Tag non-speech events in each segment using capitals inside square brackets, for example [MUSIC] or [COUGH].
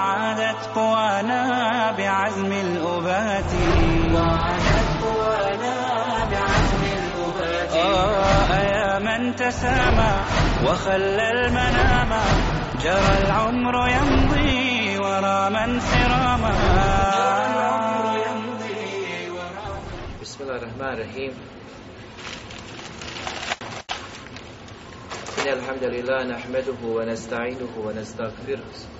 وعادت قوانا بعزم الأبات. وعادت قوانا بعزم الأبات. آه يا من تسامى وخلى المنام. جرى العمر يمضي ورا من سراما. بسم الله الرحمن الرحيم. إن الحمد لله نحمده ونستعينه ونستغفره.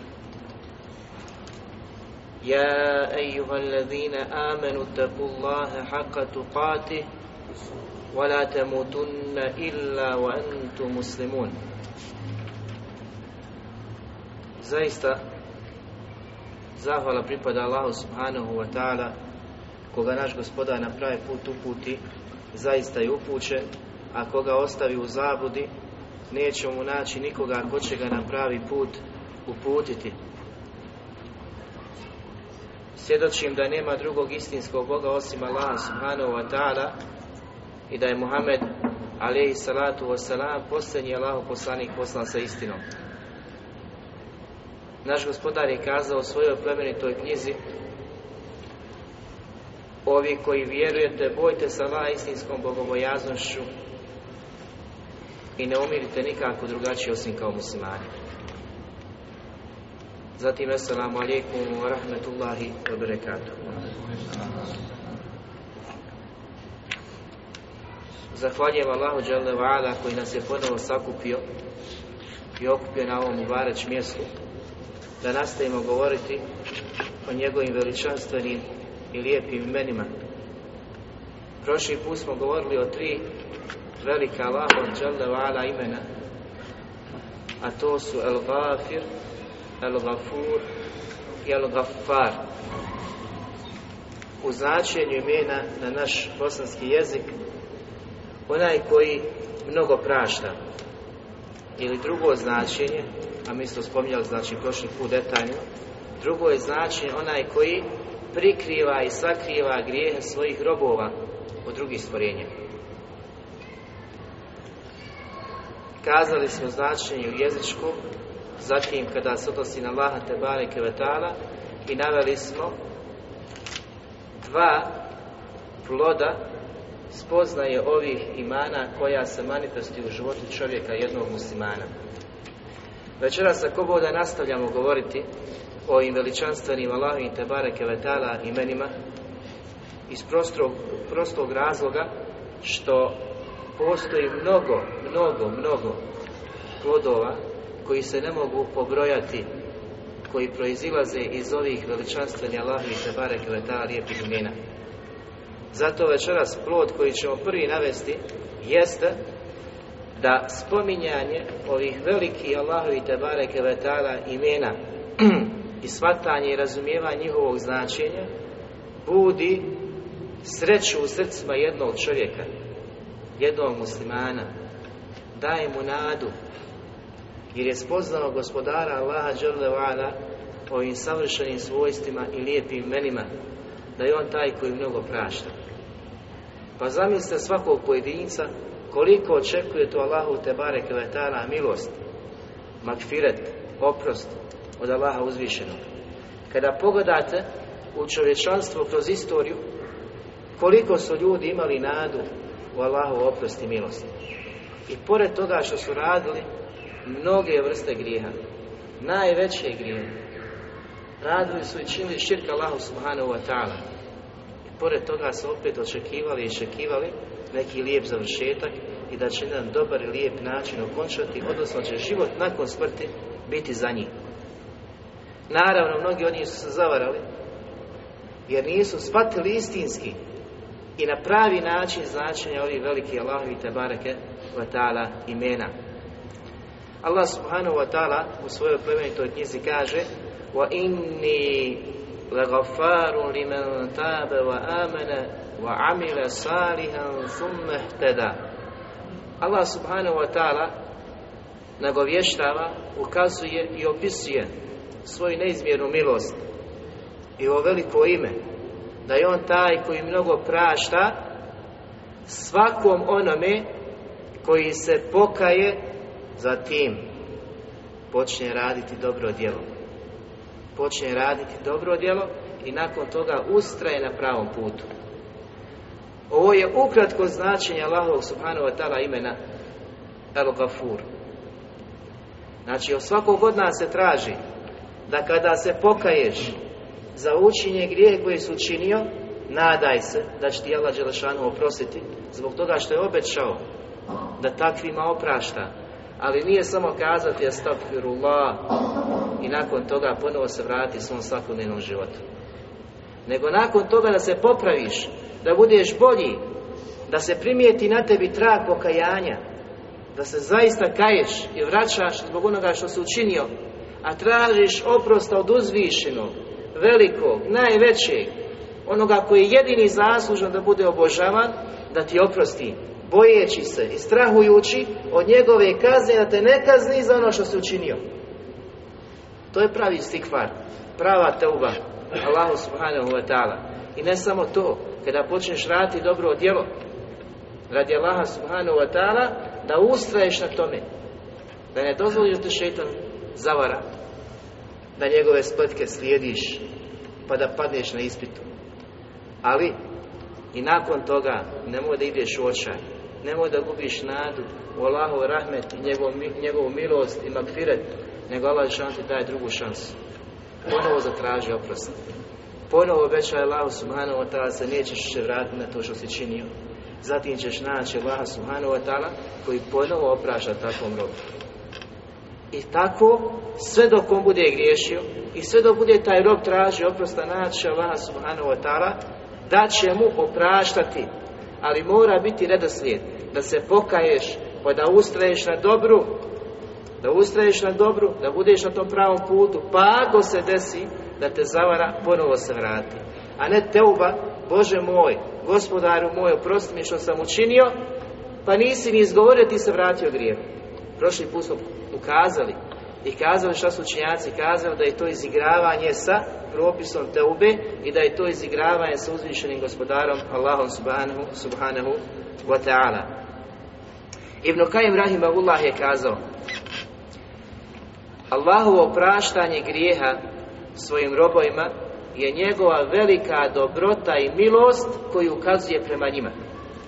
يا أيها الذين آمنوا اتقوا الله حق تقاته ولا تموتن إلا وأنتم مسلمون Zaista zahvala pripada Allahu subhanahu wa ta'ala koga naš gospodar na pravi put uputi zaista je upućen a koga ostavi u zabudi neće mu naći nikoga ko će ga na pravi put uputiti Svjedočim da nema drugog istinskog Boga osim Allaha subhanahu wa ta'ala i da je Muhammed alaihi salatu wasalam posljednji Allahu poslanik poslan sa istinom. Naš gospodar je kazao u svojoj plemenitoj knjizi Ovi koji vjerujete, bojte se Allaha istinskom bogobojaznošću i ne umirite nikako drugačije osim kao muslimani. Zatim, assalamu alaikum wa rahmetullahi wa barakatuh. Zahvaljujem Allahu Đalla wa koji nas je ponovo sakupio i okupio na ovom ubareć mjestu da nastavimo govoriti o njegovim veličanstvenim i lijepim imenima. Prošli put smo govorili o tri velika Allahu Đalla wa imena a to su El Ghafir, El-Gafur i El-Gafar. U značenju imena na naš bosanski jezik onaj koji mnogo prašta ili drugo značenje, a mi smo spominjali znači prošli put detaljno, drugo je značenje onaj koji prikriva i sakriva grijehe svojih robova od drugih stvorenja. Kazali smo značenje u jezičkom zatim kada se odnosi na Allaha Tebare Kevetala i naveli smo dva ploda spoznaje ovih imana koja se manifestuju u životu čovjeka jednog muslimana. Večeras ako boda nastavljamo govoriti o ovim veličanstvenim Allahovim Tebare Kevetala imenima iz prostog, prostog razloga što postoji mnogo, mnogo, mnogo plodova koji se ne mogu pobrojati, koji proizilaze iz ovih veličanstvenih Allahovi Tebare Kvetala lijepih imena. Zato večeras plod koji ćemo prvi navesti jeste da spominjanje ovih velikih Allahovi Tebare Kvetala imena [CLEARS THROAT] i shvatanje i razumijevanje njihovog značenja budi sreću u srcima jednog čovjeka, jednog muslimana, daje mu nadu, jer je spoznao gospodara Allaha Đerlevana ovim savršenim svojstvima i lijepim imenima, da je on taj koji mnogo prašta. Pa zamislite svakog pojedinca koliko očekuje to Allahu Tebare Kvetana milost, makfiret, oprost od Allaha uzvišenog. Kada pogledate u čovječanstvo kroz istoriju, koliko su ljudi imali nadu u Allahu oprost i milost. I pored toga što su radili mnoge vrste grijeha, najveće grijehe, radili su i činili širka Allahu subhanahu wa ta'ala. pored toga su opet očekivali i očekivali neki lijep završetak i da će jedan dobar i lijep način okončati, odnosno će život nakon smrti biti za njih. Naravno, mnogi od njih su se zavarali, jer nisu shvatili istinski i na pravi način značenja ovih velikih Allahovi te bareke wa ta'ala imena. Allah subhanahu wa ta'ala u svojoj plemenitoj knjizi kaže wa inni lagafaru liman tabe wa amene wa amile salihan thumme hteda Allah subhanahu wa ta'ala nagovještava, ukazuje i opisuje svoju neizmjernu milost i ovo veliko ime da je on taj koji mnogo prašta svakom onome koji se pokaje za tim počne raditi dobro djelo. Počne raditi dobro djelo i nakon toga ustraje na pravom putu. Ovo je ukratko značenje Allahovog subhanahu wa ta'ala imena El Gafur znači od svakog od nas se traži da kada se pokaješ za učinje grije koje su učinio, nadaj se da će ti Allah Đelešanu oprostiti zbog toga što je obećao da takvima oprašta. Ali nije samo kazati astagfirullah i nakon toga ponovo se vrati svom svakodnevnom životu. Nego nakon toga da se popraviš, da budeš bolji, da se primijeti na tebi trag pokajanja, da se zaista kaješ i vraćaš zbog onoga što si učinio, a tražiš oprosta od uzvišenog, velikog, najvećeg, onoga koji je jedini zaslužan da bude obožavan, da ti oprosti, bojeći se i strahujući od njegove kazne, da te ne kazni za ono što si učinio. To je pravi stikvar, prava teuba, Allahu subhanahu wa ta'ala. I ne samo to, kada počneš raditi dobro djelo, radi Allaha subhanahu wa ta'ala, da ustraješ na tome, da ne dozvoliš da te šeitan zavara, da njegove spletke slijediš, pa da padneš na ispitu. Ali, i nakon toga, nemoj da ideš u očaj, nemoj da gubiš nadu u Allahov rahmet i njegov, njegovu milost i magfiret, nego Allah ti daje drugu šansu. Ponovo zatraži oprost. Ponovo obećaj Allah subhanahu wa ta'ala se nećeš se vratiti na to što si činio. Zatim ćeš naći Allah subhanahu wa ta'ala koji ponovo oprašta takvom robu. I tako, sve dok on bude griješio i sve dok bude taj rob tražio oprosta naći Allah subhanahu wa ta'ala, da će mu opraštati. Ali mora biti redoslijed, da se pokaješ, pa da ustraješ na dobru, da ustraješ na dobru, da budeš na tom pravom putu, pa ako se desi da te zavara, ponovo se vrati. A ne teuba, Bože moj, gospodaru moj, oprosti mi što sam učinio, pa nisi ni izgovorio, ti se vratio grijeh. Prošli put smo ukazali i kazali šta su učinjaci kazali da je to izigravanje sa propisom teube i da je to izigravanje sa uzvišenim gospodarom Allahom subhanahu, subhanahu wa ta'ala. Ibn Kajim Rahimahullah je kazao Allahovo praštanje grijeha svojim robovima je njegova velika dobrota i milost koju ukazuje prema njima.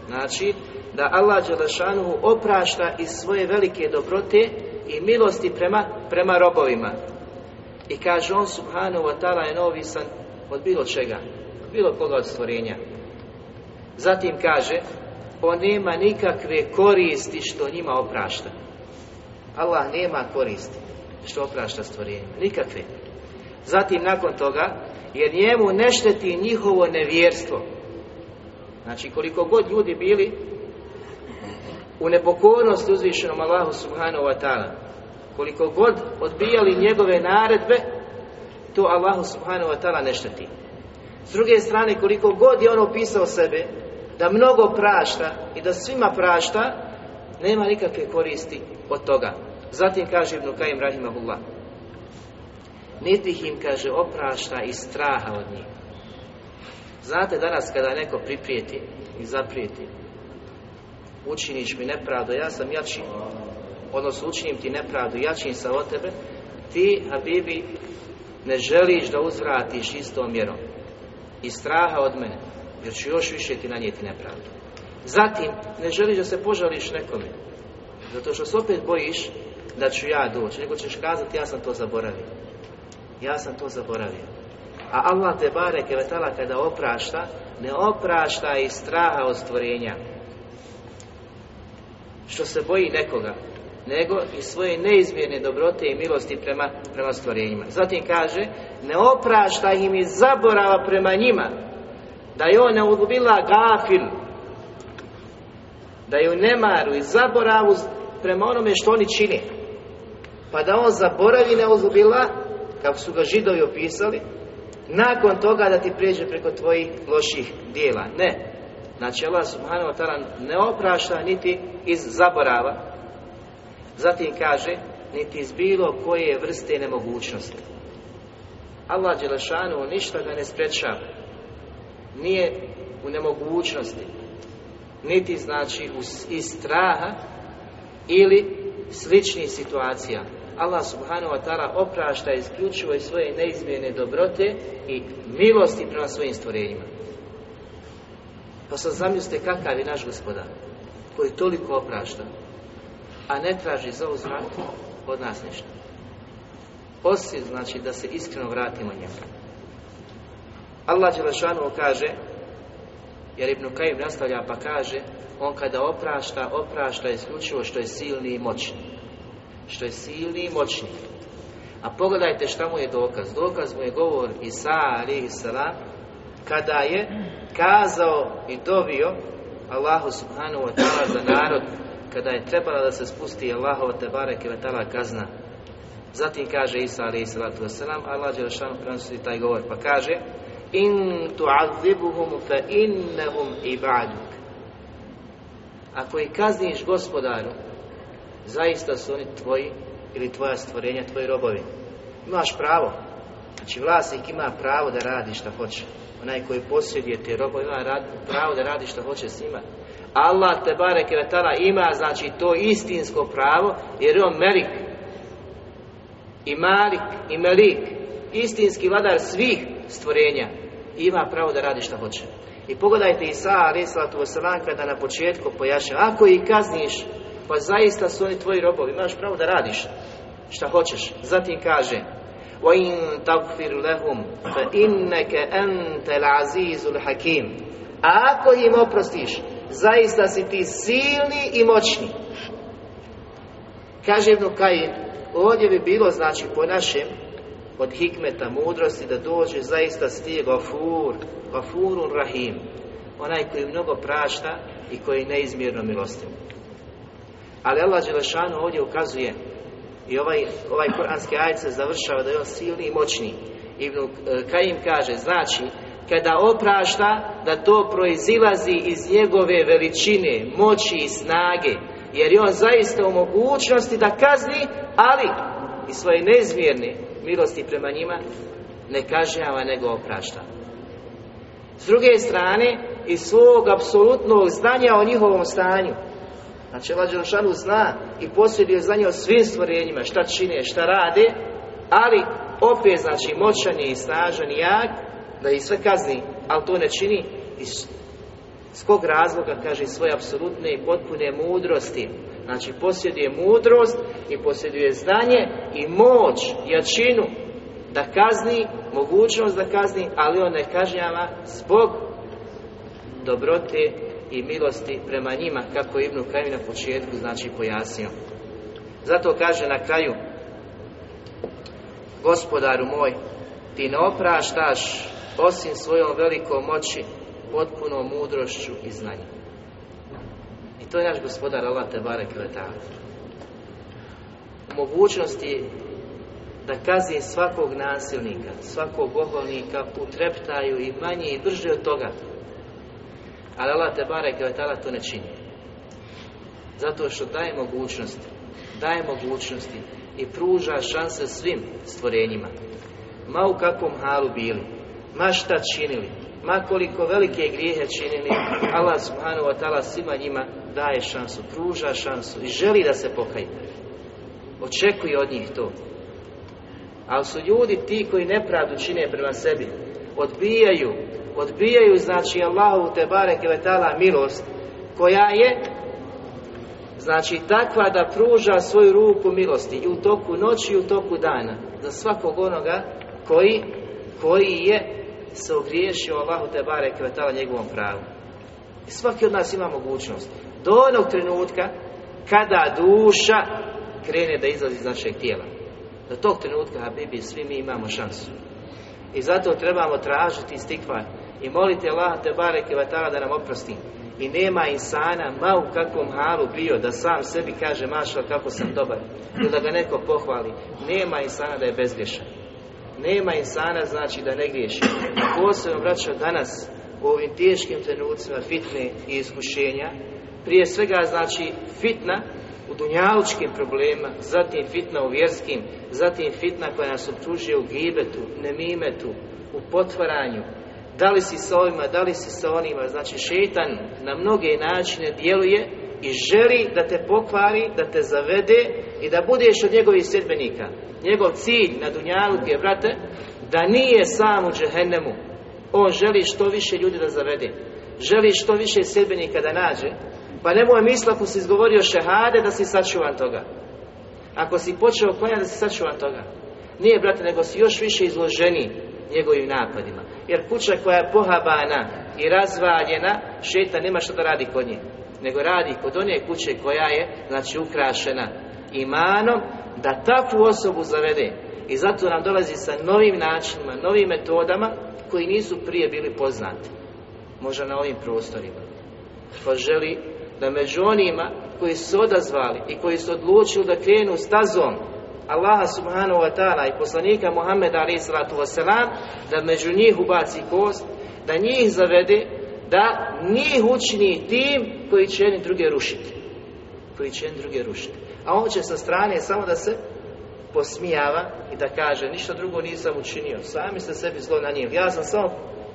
Znači, da Allah Đelešanuhu oprašta iz svoje velike dobrote i milosti prema, prema robovima. I kaže on subhanahu wa ta'ala je novisan od bilo čega, od bilo koga od stvorenja. Zatim kaže, on nema nikakve koristi što njima oprašta. Allah nema koristi što oprašta stvorenjima, nikakve. Zatim nakon toga, jer njemu ne šteti njihovo nevjerstvo. Znači koliko god ljudi bili u nepokornosti uzvišenom Allahu subhanahu wa ta'ala. Koliko god odbijali njegove naredbe to Allahu subhanahu wa ta'ala ne šteti. S druge strane koliko god je on opisao sebe da mnogo prašta i da svima prašta nema nikakve koristi od toga. Zatim kaže Ibn Kajim Rahimahullah niti im kaže oprašta i straha od njih. Znate danas kada neko priprijeti i zaprijeti učiniš mi nepravdu, ja sam jači, odnosno učinim ti nepravdu, jačim sa od tebe, ti, Habibi, ne želiš da uzvratiš istom mjerom. I straha od mene, jer ću još više ti nanijeti nepravdu. Zatim, ne želiš da se požališ nekome, zato što se opet bojiš da ću ja doći, nego ćeš kazati ja sam to zaboravio. Ja sam to zaboravio. A Allah te bare kevetala kada oprašta, ne oprašta iz straha od stvorenja. Što se boji nekoga, nego i svoje neizmjerne dobrote i milosti prema, prema stvorenjima. Zatim kaže, ne oprašta im iz zaborava prema njima, da je on ne gafil, da je u nemaru i zaboravu prema onome što oni čine. Pa da on zaboravi ne udubila, kako su ga židovi opisali, nakon toga da ti prijeđe preko tvojih loših dijela. Ne. Znači Allah subhanahu wa ta'ala ne oprašta niti iz zaborava. Zatim kaže, niti iz bilo koje vrste nemogućnosti. Allah Đelešanu ništa ga ne sprečava. Nije u nemogućnosti. Niti znači iz straha ili sličnih situacija. Allah subhanahu wa ta'ala oprašta isključivo i svoje neizmjene dobrote i milosti prema svojim stvorenjima. Pa sad zamislite kakav je naš gospodar, koji toliko oprašta, a ne traži za uzvrat od nas ništa. Osim znači da se iskreno vratimo njemu. Allah Đelešanu kaže, jer Ibn Kajim nastavlja pa kaže, on kada oprašta, oprašta isključivo što je silni i moćni. Što je silni i moćni. A pogledajte šta mu je dokaz. Dokaz mu je govor Isa salam kada je kazao i dovio Allahu subhanahu wa ta'ala za narod kada je trebala da se spusti Allahova ve ta'ala kazna. Zatim kaže Isa alihi salatu wasalam, Allah Đelešanu prenosi taj govor pa kaže In tu'azibuhum fa innahum ibaduk Ako ih kazniš gospodaru zaista su oni tvoji ili tvoja stvorenja, tvoji robovi. Imaš pravo. Znači vlasnik ima pravo da radi šta hoće. Onaj koji posjeduje te robove ima rad, pravo da radi šta hoće s njima. Allah te bare kevetala ima znači to istinsko pravo jer je on melik i malik i melik istinski vladar svih stvorenja ima pravo da radi šta hoće. I pogledajte Isa alaih sallatu wasalam kada na početku pojašnja ako ih kazniš pa zaista su oni tvoji robovi, imaš pravo da radiš šta hoćeš. Zatim kaže وَإِن تَغْفِرْ لَهُمْ فَإِنَّكَ أَنْتَ الْعَزِيزُ الْحَكِيمُ A ako im oprostiš, zaista si ti silni i moćni. Kaže Ibn Kajim, ovdje bi bilo, znači, po našem, od hikmeta, mudrosti, da dođe zaista stije Gafur, Gafurun Rahim, onaj koji mnogo prašta i koji je neizmjerno milostiv. Ali Allah Đelešanu ovdje ukazuje i ovaj, ovaj koranski ajd se završava da je on silni i moćni. Ibn Kajim kaže, znači, kada oprašta, da to proizilazi iz njegove veličine, moći i snage, jer je on zaista u mogućnosti da kazni, ali i svoje neizmjerne milosti prema njima ne kažnjava, nego oprašta. S druge strane, iz svog apsolutnog znanja o njihovom stanju, Znači Allah Đelšanu zna i posjeduje znanje o svim stvorenjima, šta čine, šta rade, ali opet znači moćan je i snažan i jak, da ih sve kazni, ali to ne čini iz s kog razloga, kaže, svoje apsolutne i potpune mudrosti. Znači posjeduje mudrost i posjeduje znanje i moć, jačinu da kazni, mogućnost da kazni, ali on ne kažnjava zbog dobrote i milosti prema njima, kako je Ibnu Kajim na početku znači pojasnio. Zato kaže na kraju, gospodaru moj, ti ne opraštaš osim svojom velikom moći, potpunom mudrošću i znanjem. I to je naš gospodar Allah te barek U mogućnosti da kazni svakog nasilnika, svakog oholnika u i manje i brže od toga. Ali Allah te barek to ne čini. Zato što daje mogućnosti, daje mogućnosti i pruža šanse svim stvorenjima. Ma u kakvom halu bili, ma šta činili, ma koliko velike grijehe činili, Allah subhanahu wa ta'ala svima njima daje šansu, pruža šansu i želi da se pokaju. Očekuje od njih to. Ali su ljudi ti koji nepravdu čine prema sebi, odbijaju, odbijaju znači Allahu te barek milost koja je znači takva da pruža svoju ruku milosti i u toku noći i u toku dana za svakog onoga koji koji je se ogriješio Allahu te bare kvetala njegovom pravu. I svaki od nas ima mogućnost. Do onog trenutka kada duša krene da izlazi iz našeg tijela. Do tog trenutka, Habibi, svi mi imamo šansu. I zato trebamo tražiti stikvar i moliti Allah te bare kvetala da nam oprosti. I nema insana, ma u kakvom halu bio, da sam sebi kaže maša kako sam dobar. Ili da ga neko pohvali. Nema insana da je bezgrešan. Nema insana znači da ne griješi. Posebno vraća danas u ovim teškim trenucima fitne i iskušenja. Prije svega znači fitna u dunjalučkim problema, zatim fitna u vjerskim, zatim fitna koja nas optužuje u gibetu, nemimetu, u potvaranju, da li si sa ovima, da li si sa onima, znači šetan na mnoge načine djeluje i želi da te pokvari, da te zavede i da budeš od njegovih sedbenika. Njegov cilj na dunjalu je, brate, da nije sam u džehennemu. On želi što više ljudi da zavede. Želi što više sedbenika da nađe. Pa nemoj misli ako si izgovorio šehade da si sačuvan toga. Ako si počeo klanjati da si sačuvan toga. Nije, brate, nego si još više izloženiji njegovim napadima. Jer kuća koja je pohabana i razvaljena, šeta nema što da radi kod nje. Nego radi kod one kuće koja je, znači, ukrašena imanom, da takvu osobu zavede. I zato nam dolazi sa novim načinima, novim metodama koji nisu prije bili poznati. Možda na ovim prostorima. Pa želi da među onima koji su odazvali i koji su odlučili da krenu stazom Allaha subhanahu wa ta'ala i poslanika Muhammeda alaih wasalam, da među njih ubaci kost, da njih zavede, da njih učini tim koji će jedni druge rušiti. Koji će jedni druge rušiti. A on će sa strane samo da se posmijava i da kaže ništa drugo nisam učinio. Sami ste sebi zlo na njim. Ja sam samo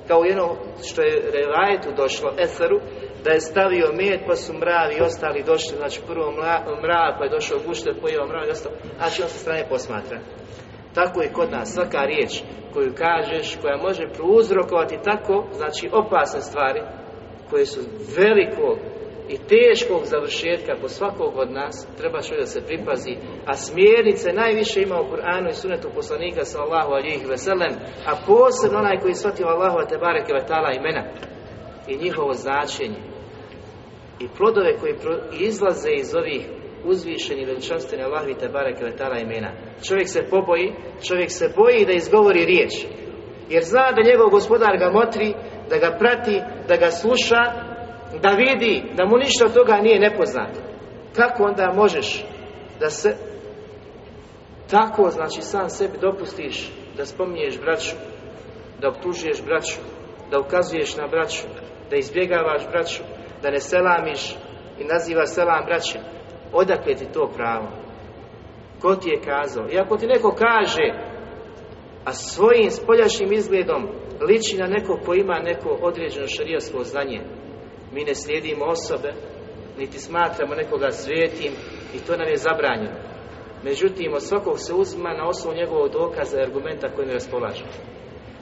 kao jedno što je revajetu došlo, Esaru, da je stavio med pa su mravi i ostali došli, znači prvo mrav pa je došao gušter, pojeo mrav i ostalo, znači on sa strane posmatra. Tako je kod nas svaka riječ koju kažeš, koja može prouzrokovati tako, znači opasne stvari, koje su velikog i teškog završetka po svakog od nas, treba čovjek da se pripazi, a smjernice najviše ima u Kur'anu i sunetu poslanika sallahu alijih veselem, a posebno onaj koji shvatio Allahu te bareke imena i njihovo značenje i plodove koji izlaze iz ovih uzvišenih veličanstvenih Allahovi te bareke vetala imena. Čovjek se poboji, čovjek se boji da izgovori riječ, jer zna da njegov gospodar ga motri, da ga prati, da ga sluša, da vidi da mu ništa od toga nije nepoznato. Kako onda možeš da se tako, znači sam sebi dopustiš da spominješ braću, da optužuješ braću, da ukazuješ na braću, da izbjegavaš braću, da ne selamiš i naziva selam braće. Odakle ti to pravo? Ko ti je kazao? I ako ti neko kaže, a svojim spoljašnjim izgledom liči na neko ko ima neko određeno šarijasko znanje, mi ne slijedimo osobe, niti smatramo nekoga svetim i to nam je zabranjeno. Međutim, od svakog se uzima na osnovu njegovog dokaza i argumenta koji ne raspolaže.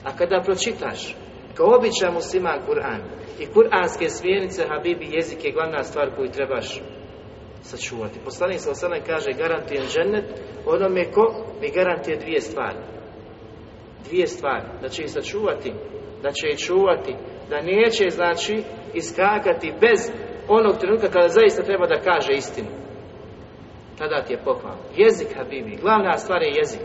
A kada pročitaš, kao običan musliman Kur'an i kur'anske smjernice, Habibi, jezik je glavna stvar koju trebaš sačuvati. Poslanik sa osanem kaže, garantujem džennet onome ko mi garantuje dvije stvari. Dvije stvari. Da će ih sačuvati, da će ih čuvati, da neće, znači, iskakati bez onog trenutka kada zaista treba da kaže istinu. Tada ti je pohvalno. Jezik, Habibi, glavna stvar je jezik.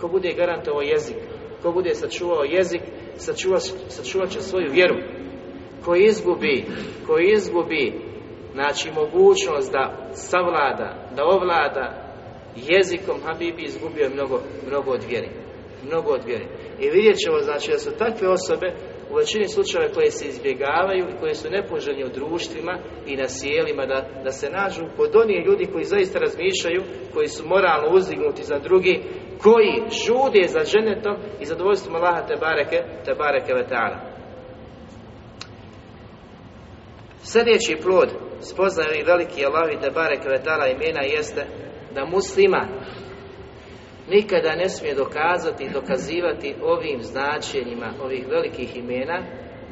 Ko bude garantovao jezik, ko bude sačuvao jezik, sačuvat, sačuvat će svoju vjeru. Ko izgubi, ko izgubi, znači mogućnost da savlada, da ovlada jezikom Habibi izgubio mnogo, mnogo od vjeri. Mnogo od vjeri. I vidjet ćemo, znači, da su takve osobe u većini slučajeva koje se izbjegavaju i koje su nepoželjni u društvima i na sjelima da, da se nađu kod onih ljudi koji zaista razmišljaju, koji su moralno uzdignuti za drugi, koji žude za ženetom i zadovoljstvom Allaha te bareke, te bareke vetara. Sljedeći plod spoznaju i veliki Allahi te bareke vetara imena jeste da muslima nikada ne smije dokazati i dokazivati ovim značenjima ovih velikih imena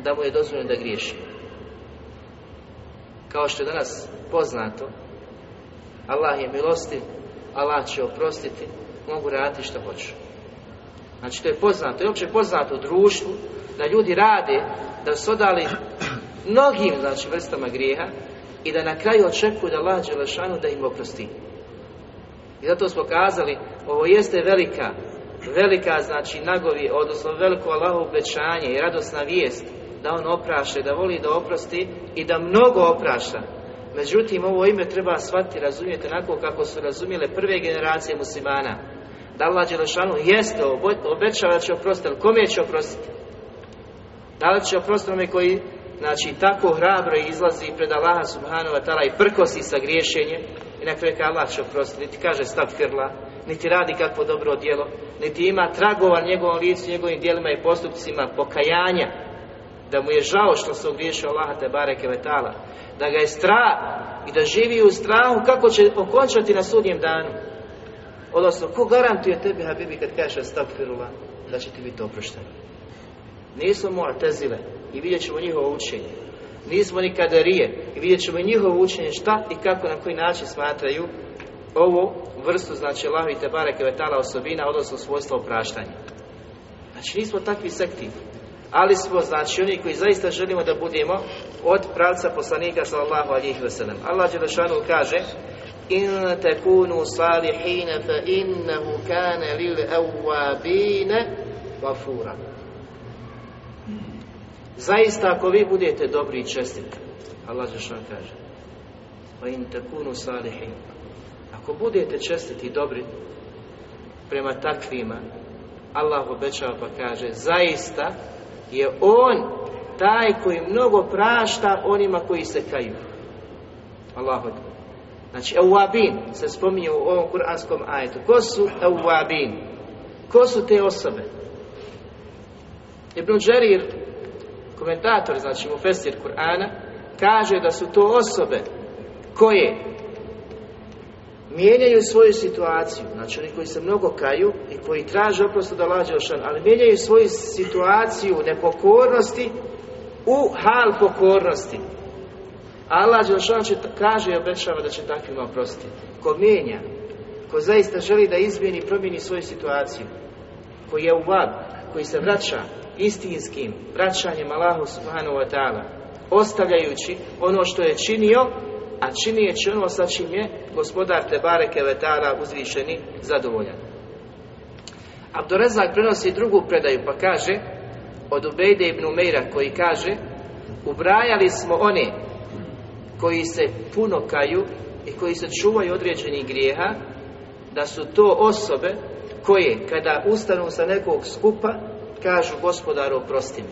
da mu je dozvoljeno da griješi. Kao što je danas poznato, Allah je milostiv, Allah će oprostiti, mogu raditi što hoću. Znači to je poznato, je uopće poznato u društvu da ljudi rade, da su odali [CLEARS THROAT] mnogim znači, vrstama grijeha i da na kraju očekuju da Allah Đelešanu da im oprosti. I zato smo kazali, ovo jeste velika, velika znači nagovi, odnosno veliko Allahovo obećanje i radosna vijest da on opraše, da voli da oprosti i da mnogo oprašta. Međutim, ovo ime treba shvatiti, razumijete, onako kako su razumjele prve generacije muslimana. Da Allah Đelešanu jeste, obećava da će oprostiti, ali kome će oprostiti? Da li će oprostiti onome koji, znači, tako hrabro izlazi pred Allaha subhanahu wa ta'ala i prkosi sa griješenjem i na kraju Allah će oprostiti, niti kaže firla, niti radi kakvo dobro djelo, niti ima tragova njegovom licu, njegovim djelima i postupcima pokajanja, da mu je žao što se ogriješio Allaha te bareke vetala, da ga je strah i da živi u strahu kako će okončati na sudnjem danu. Odnosno, ko garantuje tebi, Habibi, kad kažeš astagfirullah, da će ti biti oprošteno? Nismo Mu'tazile i vidjet ćemo njihovo učenje. Nismo ni kadarije i vidjet ćemo njihovo učenje šta i kako, na koji način smatraju ovu vrstu, znači Allah i Tebare Kevetala osobina, odnosno svojstva opraštanja. Znači nismo takvi sekti, ali smo znači oni koji zaista želimo da budemo od pravca poslanika sallallahu alihi wasallam. Allah Đelešanu kaže in takunu salihina fa innahu kana lil awwabina gafura. Zaista ako vi budete dobri i čestiti, Allah Đelešanu kaže fa in takunu salihin ako budete čestiti i dobri prema takvima, Allah obećava pa kaže, zaista je On taj koji mnogo prašta onima koji se kaju. Allah Znači, Ewabin se spominje u ovom kuranskom ajetu. Ko su Ewabin? Ko su te osobe? Ibn Đerir, komentator, znači mu festir Kur'ana, kaže da su to osobe koje mijenjaju svoju situaciju, znači oni koji se mnogo kaju i koji traže oprost lađe ošan, ali mijenjaju svoju situaciju nepokornosti u hal pokornosti. Allah Đelšan će kaže i obećava da će takvima oprostiti. Ko mijenja, ko zaista želi da izmijeni i promijeni svoju situaciju, koji je u vab, koji se vraća istinskim vraćanjem Allahu subhanahu wa ta'ala, ostavljajući ono što je činio a činijeći ono sa čim je gospodar Tebareke Vetara uzvišeni zadovoljan. Abdurezak prenosi drugu predaju pa kaže od Ubejde ibn Umeira koji kaže ubrajali smo one koji se puno kaju i koji se čuvaju određenih grijeha da su to osobe koje kada ustanu sa nekog skupa kažu gospodaru oprosti mi.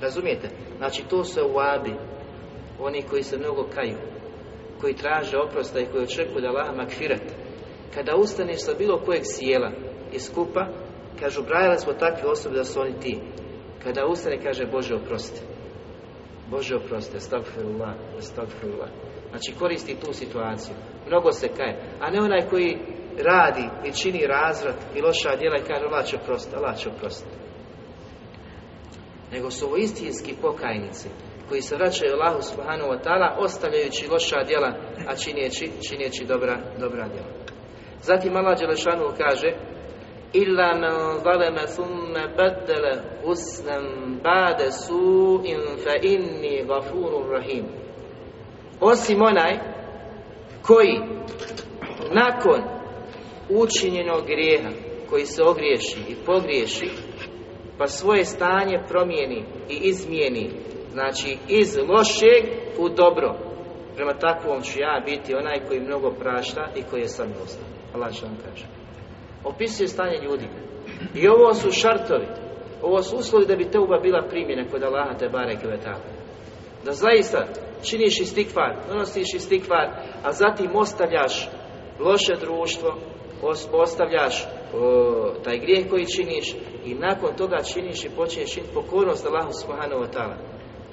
Razumijete? Znači to su abi oni koji se mnogo kaju, koji traže oprosta i koji očekuju da Allah makfirat. Kada ustaneš sa bilo kojeg sjela i skupa, kažu, brajali smo takve osobe da su oni ti. Kada ustane, kaže, Bože oprosti. Bože oprosti, astagfirullah, astagfirullah. Znači koristi tu situaciju. Mnogo se kaje. A ne onaj koji radi i čini razvrat i loša djela i kaže Allah će oprostiti, Allah će oprostiti. Nego su ovo istinski pokajnici koji se vraćaju Allahu subhanahu wa ta'ala ostavljajući loša djela, a činjeći, činjeći dobra, dobra djela. Zatim Allah Đelešanu kaže Illa man zaleme thumme baddele husnem bade in fa inni gafurun rahim. Osim onaj koji nakon učinjenog grijeha koji se ogriješi i pogriješi pa svoje stanje promijeni i izmijeni Znači, iz lošeg u dobro. Prema takvom ću ja biti onaj koji mnogo prašta i koji je samilostan. Allah što vam kaže. Opisuje stanje ljudi. I ovo su šartovi. Ovo su uslovi da bi te uba bila primjena kod Allaha te bare Da zaista činiš istikvar, donosiš istikvar, a zatim ostavljaš loše društvo, ostavljaš taj grijeh koji činiš i nakon toga činiš i počneš činiti pokornost Allahu subhanahu wa ta'ala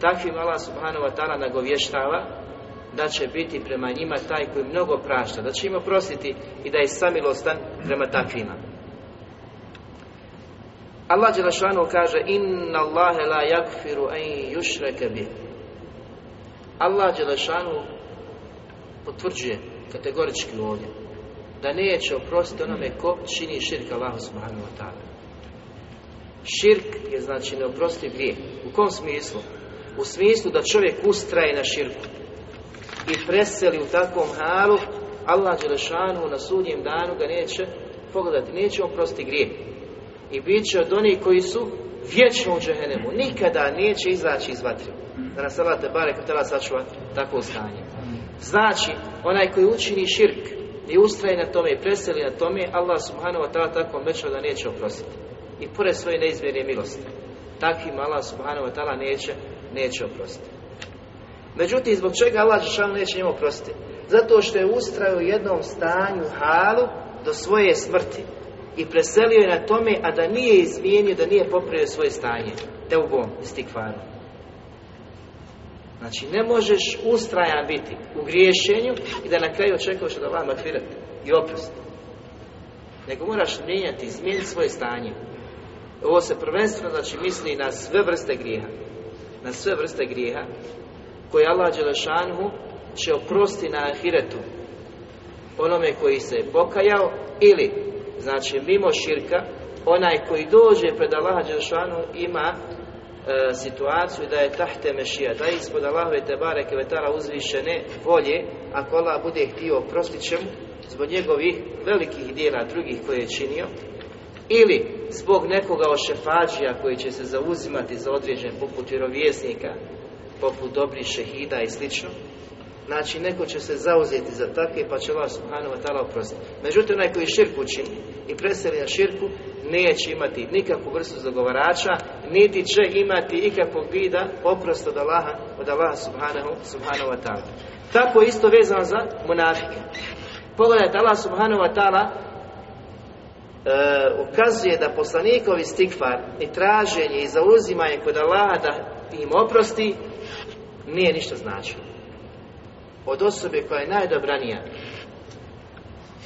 takvim Allah subhanahu wa ta'ala nagovještava da će biti prema njima taj koji mnogo prašta, da će im oprostiti i da je samilostan prema takvima. Allah Đelešanu kaže Inna Allahe la yakfiru an yushreke bih. Allah Đelešanu potvrđuje kategorički ovdje da neće oprostiti onome ko čini širk Allahu subhanahu wa ta'ala. Širk je znači neoprostiv grijeh. U kom smislu? U smislu da čovjek ustraje na širku i preseli u takvom halu, Allah Đelešanu na sudnjem danu ga neće pogledati, neće oprostiti grijeh. I bit će od onih koji su vječno u džehennemu, nikada neće izaći iz vatre. Da nas Allah te bare tela sačuva takvo stanje. Znači, onaj koji učini širk i ustraje na tome i preseli na tome, Allah subhanahu wa ta'ala tako obećao da neće oprostiti. I pored svoje neizmjerne milosti. Takvim Allah subhanahu wa ta'ala neće, neće oprostiti. Međutim, zbog čega Allah Žešanu neće njemu oprostiti? Zato što je ustrajao u jednom stanju halu do svoje smrti i preselio je na tome, a da nije izmijenio, da nije popravio svoje stanje. Te u bom, istikvaru. Znači, ne možeš ustrajan biti u griješenju i da na kraju očekuješ da vama makfirati i oprosti. Nego moraš mijenjati, izmijeniti svoje stanje. Ovo se prvenstveno, znači, misli na sve vrste grijeha. Na sve vrste grijeha koje Allah Đelešanhu će oprosti na ahiretu. Onome koji se je pokajao ili, znači, mimo širka, onaj koji dođe pred Allaha Đelešanu ima e, situaciju da je tahte mešija, da je ispod Allahove te bareke vetara uzvišene volje, ako Allah bude htio oprostit će mu zbog njegovih velikih dijela drugih koje je činio, ili zbog nekoga ošefađija koji će se zauzimati za određen poput vjerovjesnika, poput dobrih šehida i slično, Znači, neko će se zauzeti za takve, pa će Allah subhanahu wa ta'ala oprostiti. Međutim, onaj koji širku čini i preseli na širku, neće imati nikakvu vrstu zagovarača, niti će imati ikakvog vida oprost od Allaha, od Allaha subhanahu, subhanahu wa ta'ala. Tako isto vezano za munafike. Pogledajte, Allah subhanahu wa ta'ala e, ukazuje da poslanikovi stikfar i traženje i zauzimanje kod Allaha da im oprosti nije ništa značilo. Od osobe koja je najdobranija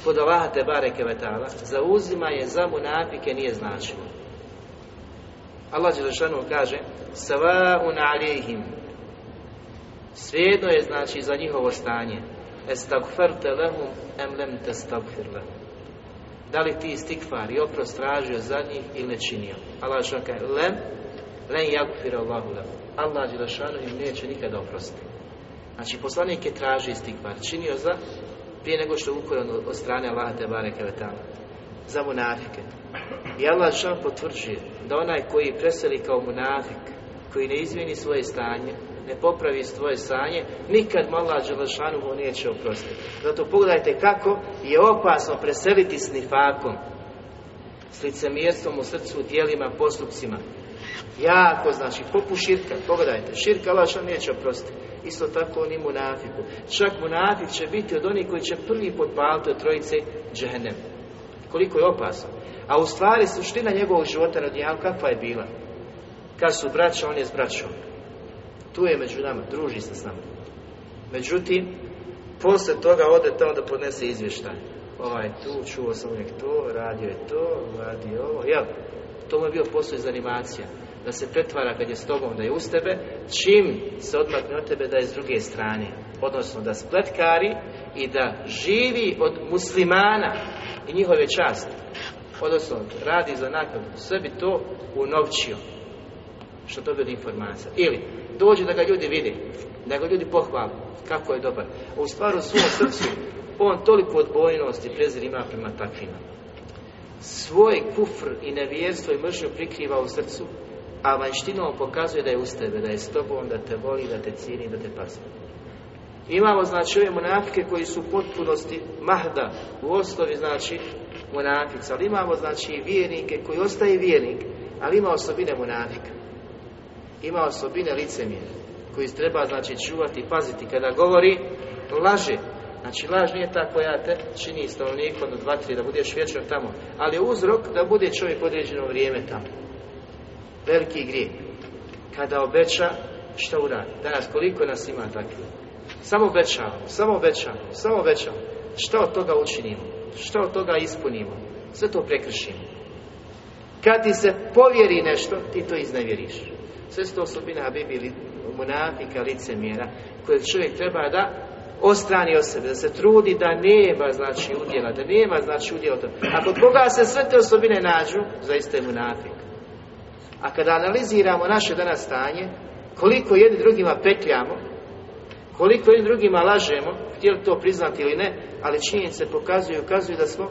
kod Allaha te bareke vetala zauzimanje za munafike nije značilo. Allah Đelešanu kaže Savaun alihim Svejedno je znači za njihovo stanje. Estagfarte lehum em lem testagfir lehum Da li ti istikfar i oprost tražio za njih ili ne činio? Allah Đelešanu kaže Lem len jagfir Allahu lehum Allah Đelešanu im neće nikada oprostiti Znači, poslanik je traži istikvar, činio za, prije nego što je ukoran od strane Allaha te bareke za munafike. I Allah šan potvrđuje da onaj koji preseli kao munafik, koji ne izmijeni svoje stanje, ne popravi svoje stanje, nikad mu Allah Đelešanu neće oprostiti. Zato pogledajte kako je opasno preseliti s nifakom, s licemjerstvom u srcu, dijelima, postupcima. Jako, znači, poput širka, pogledajte, širka Allah šan neće oprostiti isto tako ni munafiku. Čak munafik će biti od onih koji će prvi podpaliti od trojice džehennem. Koliko je opasno. A u stvari suština njegovog života na dnjavu kakva je bila? Kad su braća, on je s braćom. Tu je među nama, druži se s nama. Međutim, poslije toga ode tamo da podnese izvještaj. Ovaj tu, čuo sam uvijek to, radio je to, radio ovo, jel? To mu je bio posao iz animacija da se pretvara kad je s tobom da je uz tebe, čim se odmakne od tebe da je s druge strane. Odnosno da spletkari i da živi od muslimana i njihove časti. Odnosno radi za nakon Sve bi to unovčio. Što dobio od informacija. Ili dođe da ga ljudi vidi, da ga ljudi pohvali kako je dobar. U stvaru svom srcu on toliko odbojnosti prezir ima prema takvima. Svoj kufr i nevjerstvo i mržnju prikriva u srcu a vanštinom pokazuje da je uz tebe, da je s tobom, da te voli, da te cijeni, da te pazi. Imamo znači ove monafike koji su u potpunosti mahda, u osnovi znači monafica, ali imamo znači vjernike koji ostaje vjernik, ali ima osobine monafika. Ima osobine licemjera koji treba znači čuvati i paziti kada govori laže. Znači laž nije ta koja te čini stanovnikom od dva, tri, da budeš vječno tamo, ali uzrok da bude čovjek određeno vrijeme tamo veliki grijeh. Kada obeća, što uradi? Danas koliko nas ima takvi? Samo obećavamo, samo obećavamo, samo obećavamo. Što od toga učinimo? Što od toga ispunimo? Sve to prekršimo. Kad ti se povjeri nešto, ti to iznevjeriš. Sve su to osobine Habibi, munafika, licemjera, koje čovjek treba da ostrani od sebe, da se trudi da nema znači udjela, da nema znači udjela. Ako koga se sve te osobine nađu, zaista je munafik. A kada analiziramo naše danas stanje, koliko jedni drugima petljamo, koliko jedni drugima lažemo, htjeli to priznati ili ne, ali činjenice pokazuju i ukazuju da smo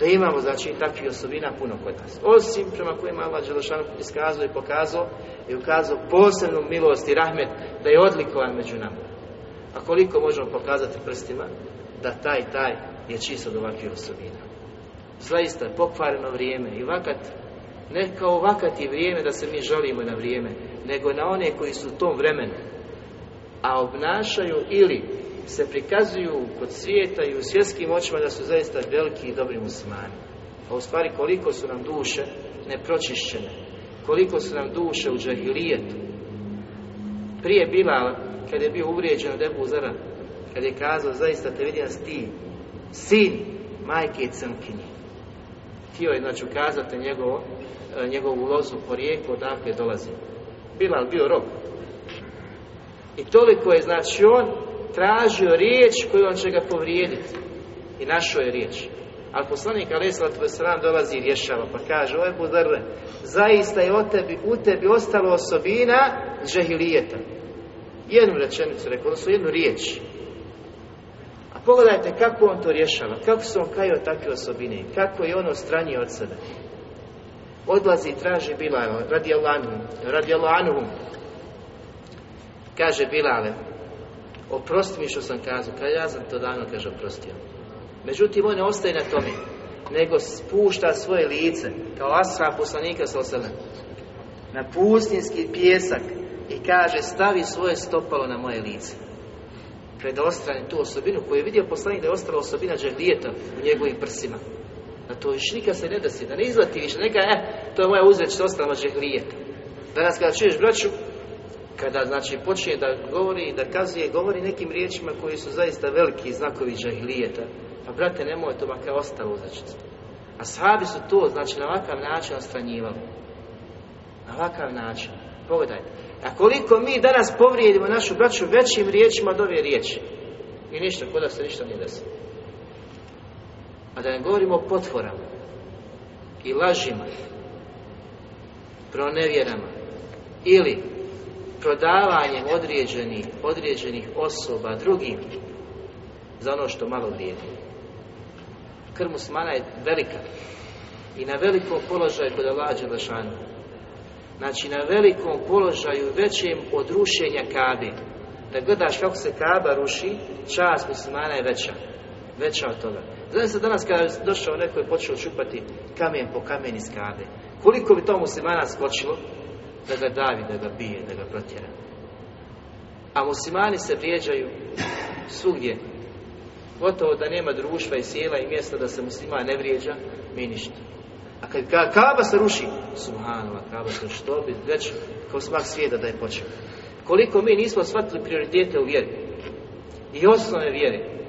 da imamo znači takvih osobina puno kod nas. Osim prema kojima Allah Đelešanu iskazao i pokazao i ukazao posebnu milost i rahmet da je odlikovan među nama. A koliko možemo pokazati prstima da taj taj je čist od ovakvih osobina. Zaista pokvareno vrijeme i vakat ne kao vakat je vrijeme da se mi žalimo na vrijeme, nego na one koji su u tom vremenu, a obnašaju ili se prikazuju kod svijeta i u svjetskim očima da su zaista veliki i dobri muslimani. A u stvari koliko su nam duše nepročišćene, koliko su nam duše u džahilijetu. Prije Bilala, kad je bio uvrijeđen od Zara, kad je kazao zaista te vidim ti, sin majke i crnkinje. Htio je znači ukazati njegovo, e, njegovu lozu rijeku odakle dolazi. Bilal bio rob. I toliko je znači on tražio riječ koju on će ga povrijediti. I našao je riječ. Ali poslanik Ali Sram dolazi i rješava, pa kaže, ove budrle, zaista je o tebi, u tebi ostalo osobina džehilijeta. Jednu rečenicu rekao, odnosno jednu riječ. Pogledajte kako on to rješava, kako se on kajao takve osobine, kako je ono stranije od sebe. Odlazi i traži Bilal, radi radi Allahanum. Kaže Bilale, oprosti mi što sam kazao, kada ja sam to davno, kaže, oprostio. Međutim, on ne ostaje na tome, nego spušta svoje lice, kao asha poslanika sa na pustinski pjesak i kaže, stavi svoje stopalo na moje lice. Predostrani tu osobinu koju je vidio poslanik da je ostala osobina džahlijeta u njegovim prsima. Da to još nikad se ne desi, da ne izlati više, neka, eh, to je moja uzreć, ostala džahlijeta. Danas kada čuješ braću, kada znači počne da govori i da kazuje, govori nekim riječima koji su zaista veliki znakovi džahilijeta. Pa brate, nemoj to makar ostalo uzrečice. A sahabi su to, znači na ovakav način ostranjivali. Na ovakav način. Pogledajte. A koliko mi danas povrijedimo našu braću većim riječima od ove riječi. I ništa, kod se ništa nije desilo. A da ne govorimo o potvorama i lažima, pronevjerama ili prodavanjem određenih, određenih osoba drugim za ono što malo vrijedi. Krv musmana je velika i na velikom položaju kod Allah Đelešanu. Znači na velikom položaju većem od rušenja Kabe. Da gledaš kako se Kaba ruši, čast muslimana je veća. Veća od toga. Znači se danas kada je došao neko i počeo čupati kamen po kamen iz Kabe. Koliko bi to muslimana skočilo? da ga davi, da ga bije, da ga protjera. A muslimani se vrijeđaju svugdje. Gotovo da nema društva i sjela i mjesta da se musliman ne vrijeđa, mi ništa. A kad ka, Kaba se ruši, subhanallah, Kaba se što bi, već kao smak svijeta da je počeo. Koliko mi nismo shvatili prioritete u vjeri i osnove vjere,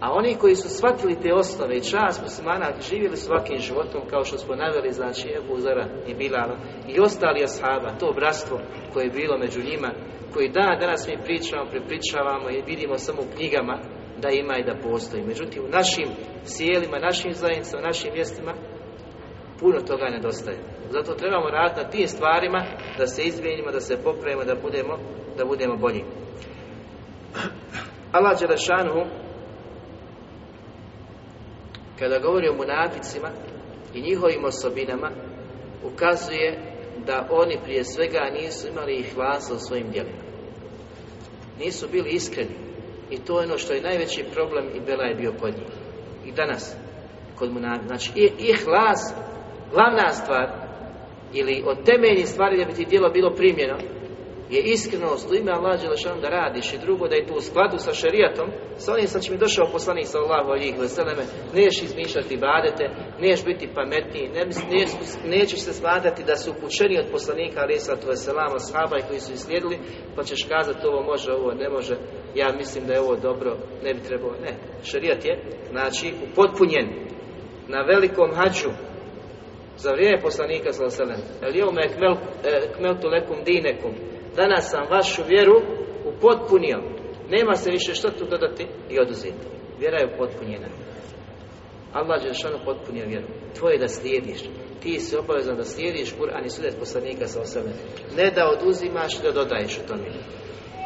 a oni koji su shvatili te osnove i čast muslimana živjeli svakim životom kao što smo naveli znači Ebu Zara i Bilala i ostali ashaba, to bratstvo koje je bilo među njima koji dan danas mi pričamo, prepričavamo i vidimo samo u knjigama da ima i da postoji. Međutim, u našim sjelima, našim zajednicama, našim mjestima puno toga nedostaje. Zato trebamo raditi na tim stvarima da se izmijenimo, da se popravimo, da budemo, da budemo bolji. Allah Đelešanu kada govori o munaficima i njihovim osobinama, ukazuje da oni prije svega nisu imali ih u svojim djelima. Nisu bili iskreni. I to je ono što je najveći problem i Bela je bio kod njih. I danas, kod. Znači, ih glas, glavna stvar, ili od temeljnih stvari da bi ti djelo bilo primljeno, je iskrenost u ime Allah Đelešanu da radiš i drugo da je to u skladu sa šerijatom, sa onim sa čim je došao poslanik sallahu alijih veseleme, neš izmišljati badete, neš biti pametniji, ne, neš, nećeš se smatrati da su upućeni od poslanika alijih sallatu veselama, sahaba i koji su islijedili, pa ćeš kazati ovo može, ovo ne može, ja mislim da je ovo dobro, ne bi trebalo, ne. Šerijat je, znači, upotpunjen na velikom hađu, za vrijeme poslanika sallallahu alejhi ve sellem. El e, kmeltu lekum dinekum danas sam vašu vjeru upotpunio. Nema se više što tu dodati i oduzeti. Vjera je upotpunjena. Allah Đelšanu potpunio vjeru. Tvoje da slijediš. ti si obavezan da slijediš Kur'an i sunet poslanika sa osame. Ne da oduzimaš i da dodaješ u tome.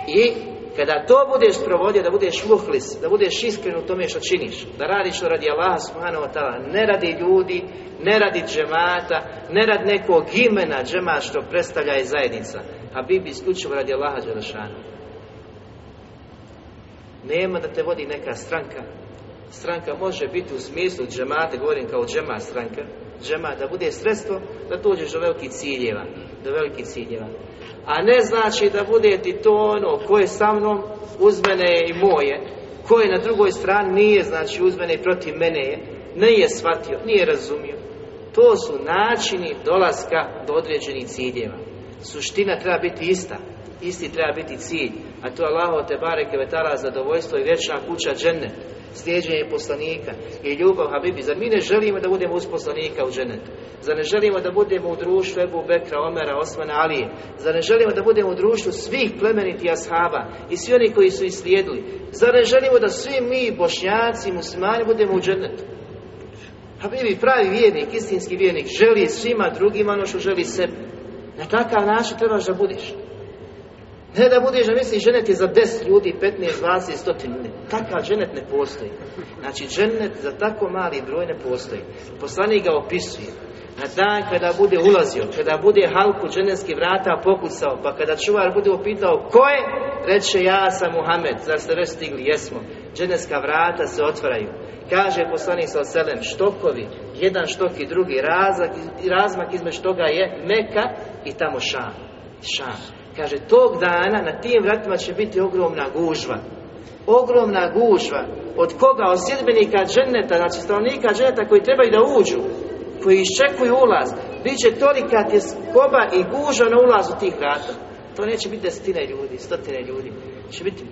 I kada to budeš provodio, da budeš muhlis, da budeš iskren u tome što činiš, da radiš to radi Allaha subhanahu wa ta'ala, ne radi ljudi, ne radi džemata, ne radi nekog imena džema što predstavlja i zajednica, a bi isključivo radi Allaha Đelešanu. Nema da te vodi neka stranka, stranka može biti u smislu džemata, govorim kao džema stranka, džema da bude sredstvo da dođeš do velikih ciljeva, do velikih ciljeva. A ne znači da bude ti to ono ko je sa mnom uz mene i moje, ko je na drugoj strani nije znači uz mene i protiv mene je, nije shvatio, nije razumio. To su načini dolaska do određenih ciljeva. Suština treba biti ista, isti treba biti cilj, a to je Allah te bareke vetala zadovoljstvo i vječna kuća džennet slijeđenje poslanika i ljubav Habibi. Zar mi ne želimo da budemo uz poslanika u dženetu? Zar ne želimo da budemo u društvu Ebu Bekra, Omera, Osmana, Alije? Zar ne želimo da budemo u društvu svih plemeniti ashaba i svi oni koji su ih slijedili? Zar ne želimo da svi mi, bošnjaci, muslimani, budemo u dženetu? Habibi, pravi vjernik, istinski vjernik, želi svima drugima ono što želi sebi. Na takav način trebaš da budiš. Ne da budeš da misliš ženet je za 10 ljudi, 15, 20, 100 ljudi. Takav ženet ne postoji. Znači ženet za tako mali broj ne postoji. Poslanik ga opisuje. Na dan kada bude ulazio, kada bude halku dženevskih vrata pokucao, pa kada čuvar bude upitao ko je, reče ja sam Muhammed, zar ste već stigli? Jesmo. Dženevska vrata se otvaraju. Kaže poslanik sa selem, štokovi, jedan štok i drugi, razmak, razmak između toga je Meka i tamo Šam. Šam. Kaže, tog dana na tim vratima će biti ogromna gužva. Ogromna gužva. Od koga? Od sjedbenika dženeta, znači stanovnika dženeta koji trebaju da uđu, koji iščekuju ulaz. Biće tolika tjeskoba i gužva na ulazu tih vrata. To neće biti desetine ljudi, stotine ljudi. Će biti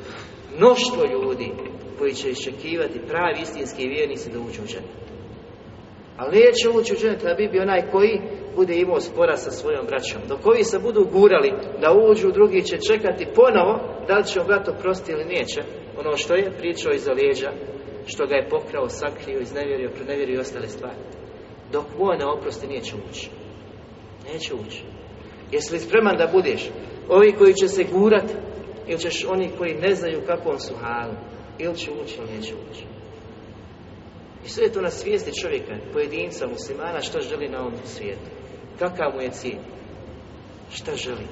mnoštvo ljudi koji će iščekivati pravi istinski vjernici da uđu u dženet. Ali neće ući u dženet da bi bio onaj koji bude imao spora sa svojom braćom. Dok ovi se budu gurali da uđu, drugi će čekati ponovo da li će on brat oprostiti ili neće. Ono što je pričao iza lijeđa, što ga je pokrao, sakrio, iznevjerio, pronevjerio i ostale stvari. Dok mu ne oprosti, neće ući. Neće ući. Jesi li spreman da budeš? Ovi koji će se gurati, ili ćeš oni koji ne znaju kakvom su halu, ili će ući ili neće ući. I sve je to na svijesti čovjeka, pojedinca, muslimana, što želi na ovom svijetu. Kakav mu je cilj? Šta želi?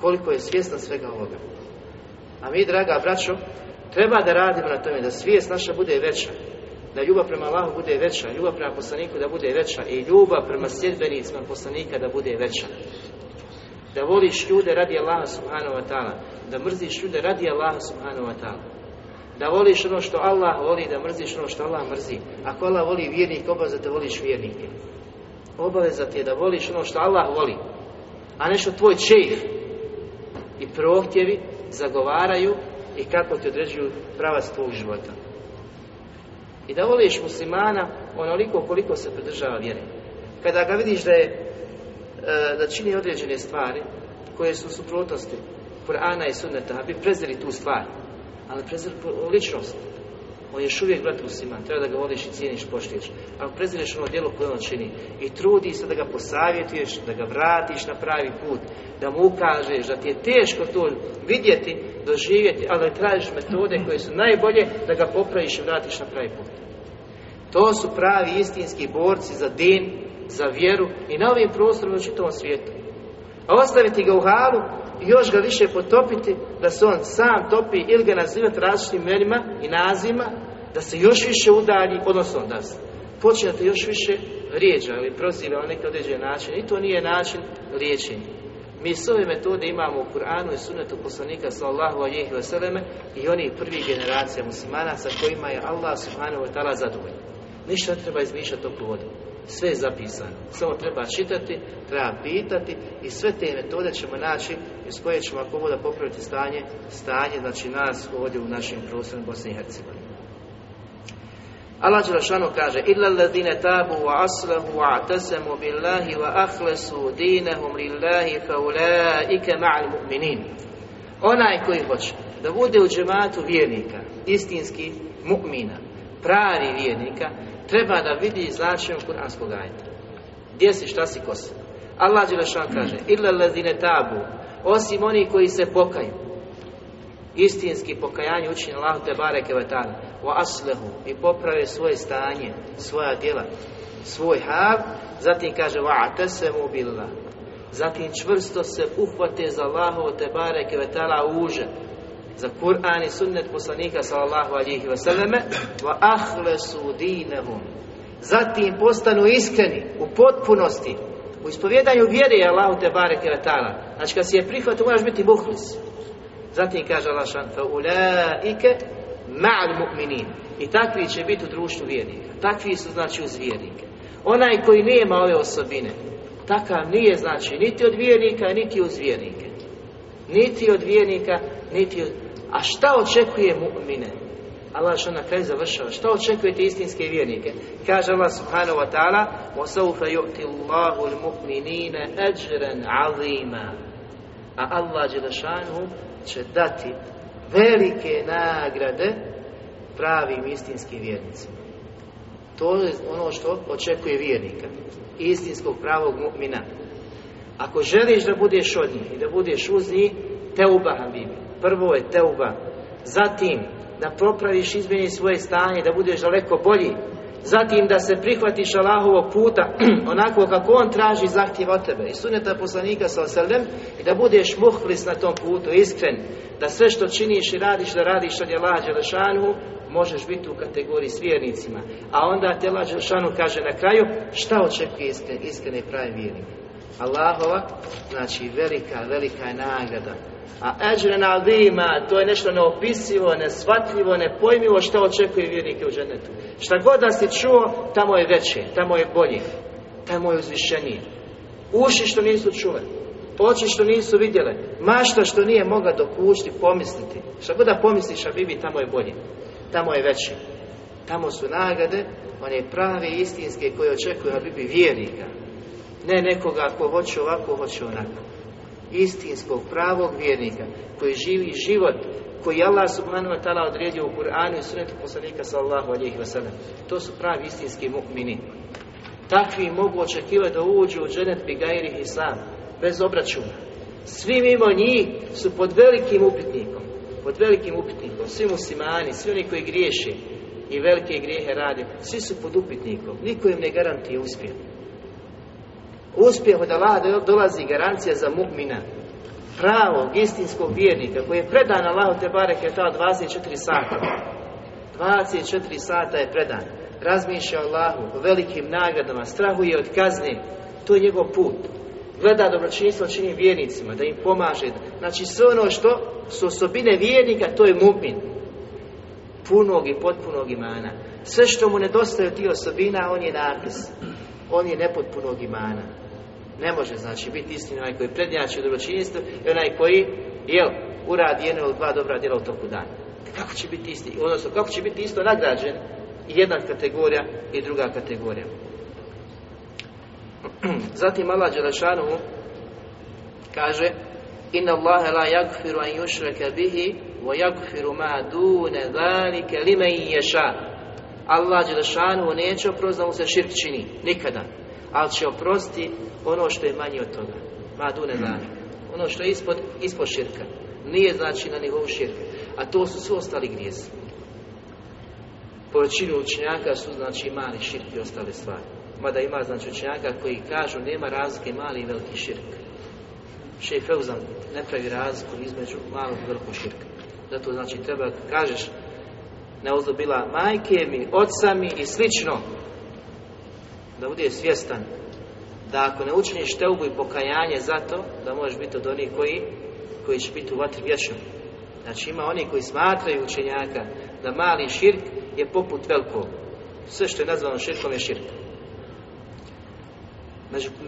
Koliko je svjestan svega ovoga? A mi, draga braćo, treba da radimo na tome, da svijest naša bude veća, da ljubav prema Allahu bude veća, ljubav prema poslaniku da bude veća i ljubav prema sljedbenicima poslanika da bude veća. Da voliš ljude radi Allaha subhanahu wa ta'ala, da mrziš ljude radi Allaha subhanahu wa ta'ala. Da voliš ono što Allah voli, da mrziš ono što Allah mrzi. Ako Allah voli vjernik, obaveza te voliš vjernike. Obaveza ti je da voliš ono što Allah voli. A nešto tvoj čejh i prohtjevi zagovaraju i kako ti određuju pravac tvog života. I da voliš muslimana onoliko koliko se pridržava vjere. Kada ga vidiš da je e, da čini određene stvari koje su suprotnosti Kur'ana i sunneta, bi preziri tu stvar ali prezir ličnost. On je još uvijek brat musliman, treba da ga voliš i cijeniš, poštiješ. Ali prezireš ono djelo koje on čini i trudi se da ga posavjetuješ, da ga vratiš na pravi put, da mu ukažeš, da ti je teško to vidjeti, doživjeti, ali da tražiš metode koje su najbolje da ga popraviš i vratiš na pravi put. To su pravi istinski borci za din, za vjeru i na ovim prostorima u čitavom svijetu. A ostaviti ga u halu i još ga više potopiti, da se on sam topi ili ga nazivati različitim imenima i nazivima, da se još više udalji, odnosno da se počinjete još više vrijeđa ili proziva na neki određen način. I to nije način liječenja. Mi s ove metode imamo u Kur'anu i sunetu poslanika sallahu alihi vseleme i onih prvih generacija muslimana sa kojima je Allah subhanahu wa ta'ala zadovoljan. Ništa treba izmišljati toplu vodu. Sve je zapisano. Samo treba čitati, treba pitati i sve te metode ćemo naći iz koje ćemo ako voda popraviti stanje, stanje, znači nas ovdje u našim prostorima Bosni i. Allah Đelešanu kaže Illa ladine tabu wa aslahu wa atasamu billahi wa ahlesu dinahum lillahi fa ulaike ma'al mu'minin. Onaj koji hoće da bude u džematu vjernika, istinski mu'mina, pravi vjernika, treba da vidi značenje kuranskog ajta. Gdje si, šta si, ko si? Allah Đelešan kaže, illa ladine tabu, osim oni koji se pokaju, istinski pokajanje učinje Allah te bareke vatala, wa aslehu i poprave svoje stanje, svoja djela, svoj hav, zatim kaže wa atesemu billah, zatim čvrsto se uhvate za Allahovo te bareke vatala uže, za Kur'an i sunnet poslanika sallallahu alihi wasallame, wa ahlesu dinehum, zatim postanu iskreni u potpunosti u ispovjedanju vjere je Allahu te bareke ve. Znači kad si je prihvatio moraš biti muhlis. Zatim kaže Allah šan fa ulaike ma'al mu'minin. I takvi će biti u društvu vjernika. Takvi su znači uz vjernike. Onaj koji nema ove osobine, takav nije znači niti od vjernika, niti uz vjernike. Niti od vjernika, niti od... A šta očekuje mu'mine? Allah što na kraju završava. Što očekujete istinske vjernike? Kaže Allah subhanahu wa ta'ala وَسَوْفَ يُؤْتِ اللَّهُ الْمُؤْمِنِينَ أَجْرًا عَظِيمًا a Allah Đelešanu će dati velike nagrade pravim istinskim vjernicima. To je ono što očekuje vjernika. Istinskog pravog mu'mina. Ako želiš da budeš od njih i da budeš uz njih, teuba habibi. Prvo je teuba. Zatim da popraviš, izmjeni svoje stanje, da budeš daleko bolji. Zatim da se prihvatiš Allahovog puta [CLEARS THROAT] onako kako on traži zahtjev od tebe. I suneta poslanika sa osrlem i da budeš muhlis na tom putu, iskren. Da sve što činiš i radiš, da radiš od Allaha Đelešanu, možeš biti u kategoriji s vjernicima. A onda te Đelešanu kaže na kraju, šta očekuje iskren, iskrene i pravi vjernik? Allahova, znači velika, velika je nagrada a eđren alima, to je nešto neopisivo, nesvatljivo, nepojmivo što očekuje vjernike u ženetu. Šta god da si čuo, tamo je veće, tamo je bolje, tamo je uzvišenije. Uši što nisu čule, oči što nisu vidjele, mašta što nije mogla dokušti, pomisliti. Šta god da pomisliš, a bibi, tamo je bolje, tamo je veće. Tamo su nagrade, one prave istinske koje očekuju, a bibi vjernika. Ne nekoga ko hoće ovako, hoće onako istinskog, pravog vjernika, koji živi život koji Allah subhanahu wa ta'ala odredio u Kur'anu i sunetu poslanika sallallahu alaihi wa sallam. To su pravi istinski mu'mini. Takvi mogu očekivati da uđu u dženet bigajri islam, bez obračuna. Svi mimo njih su pod velikim upitnikom. Pod velikim upitnikom. Svi muslimani, svi oni koji griješe i velike grijehe rade, svi su pod upitnikom. Niko im ne garantije uspjeh. Uspjeh od Allaha dolazi garancija za mu'mina, pravog, istinskog vjernika, koji je predan Allahu te bareke ta 24 sata. 24 sata je predan. Razmišlja Allahu, o velikim nagradama, strahuje od kazne. To je njegov put. Gleda dobročinstvo čini vjernicima, da im pomaže. Znači sve ono što su osobine vjernika, to je mu'min. Punog i potpunog imana. Sve što mu nedostaje od tih osobina, on je napis. On je nepotpunog imana. Ne može znači biti istina onaj koji prednjači u dobročinjstvu i onaj koji jel, uradi jedno ili dva dobra djela u toku dana. Kako će biti isti? Odnosno, kako će biti isto nagrađen i jedna kategorija i druga kategorija. [CLEARS THROAT] Zatim Allah Đelešanu kaže Inna Allahe la yagfiru an yushraka bihi wa yagfiru ma dune zalike limen ješa. Allah Đelešanu neće oprosti da mu se širk čini. Nikada. Ali će oprosti ono što je manje od toga. Ma dune zalike. Ono što je ispod, ispod širka. Nije znači na nivou širka. A to su sve ostali grijesi. Po većinu učenjaka su znači mali širk i ostale stvari. Mada ima znači učenjaka koji kažu nema razlike mali i veliki širk. Šej Feuzan ne pravi razliku između malog i velikog širka. Zato znači treba kažeš ne bila majke mi, oca mi i slično da bude svjestan da ako ne učiniš teubu i pokajanje zato da možeš biti od onih koji koji će biti u vatri vječnom. Znači ima oni koji smatraju učenjaka da mali širk je poput velikog. Sve što je nazvano širkom je širk.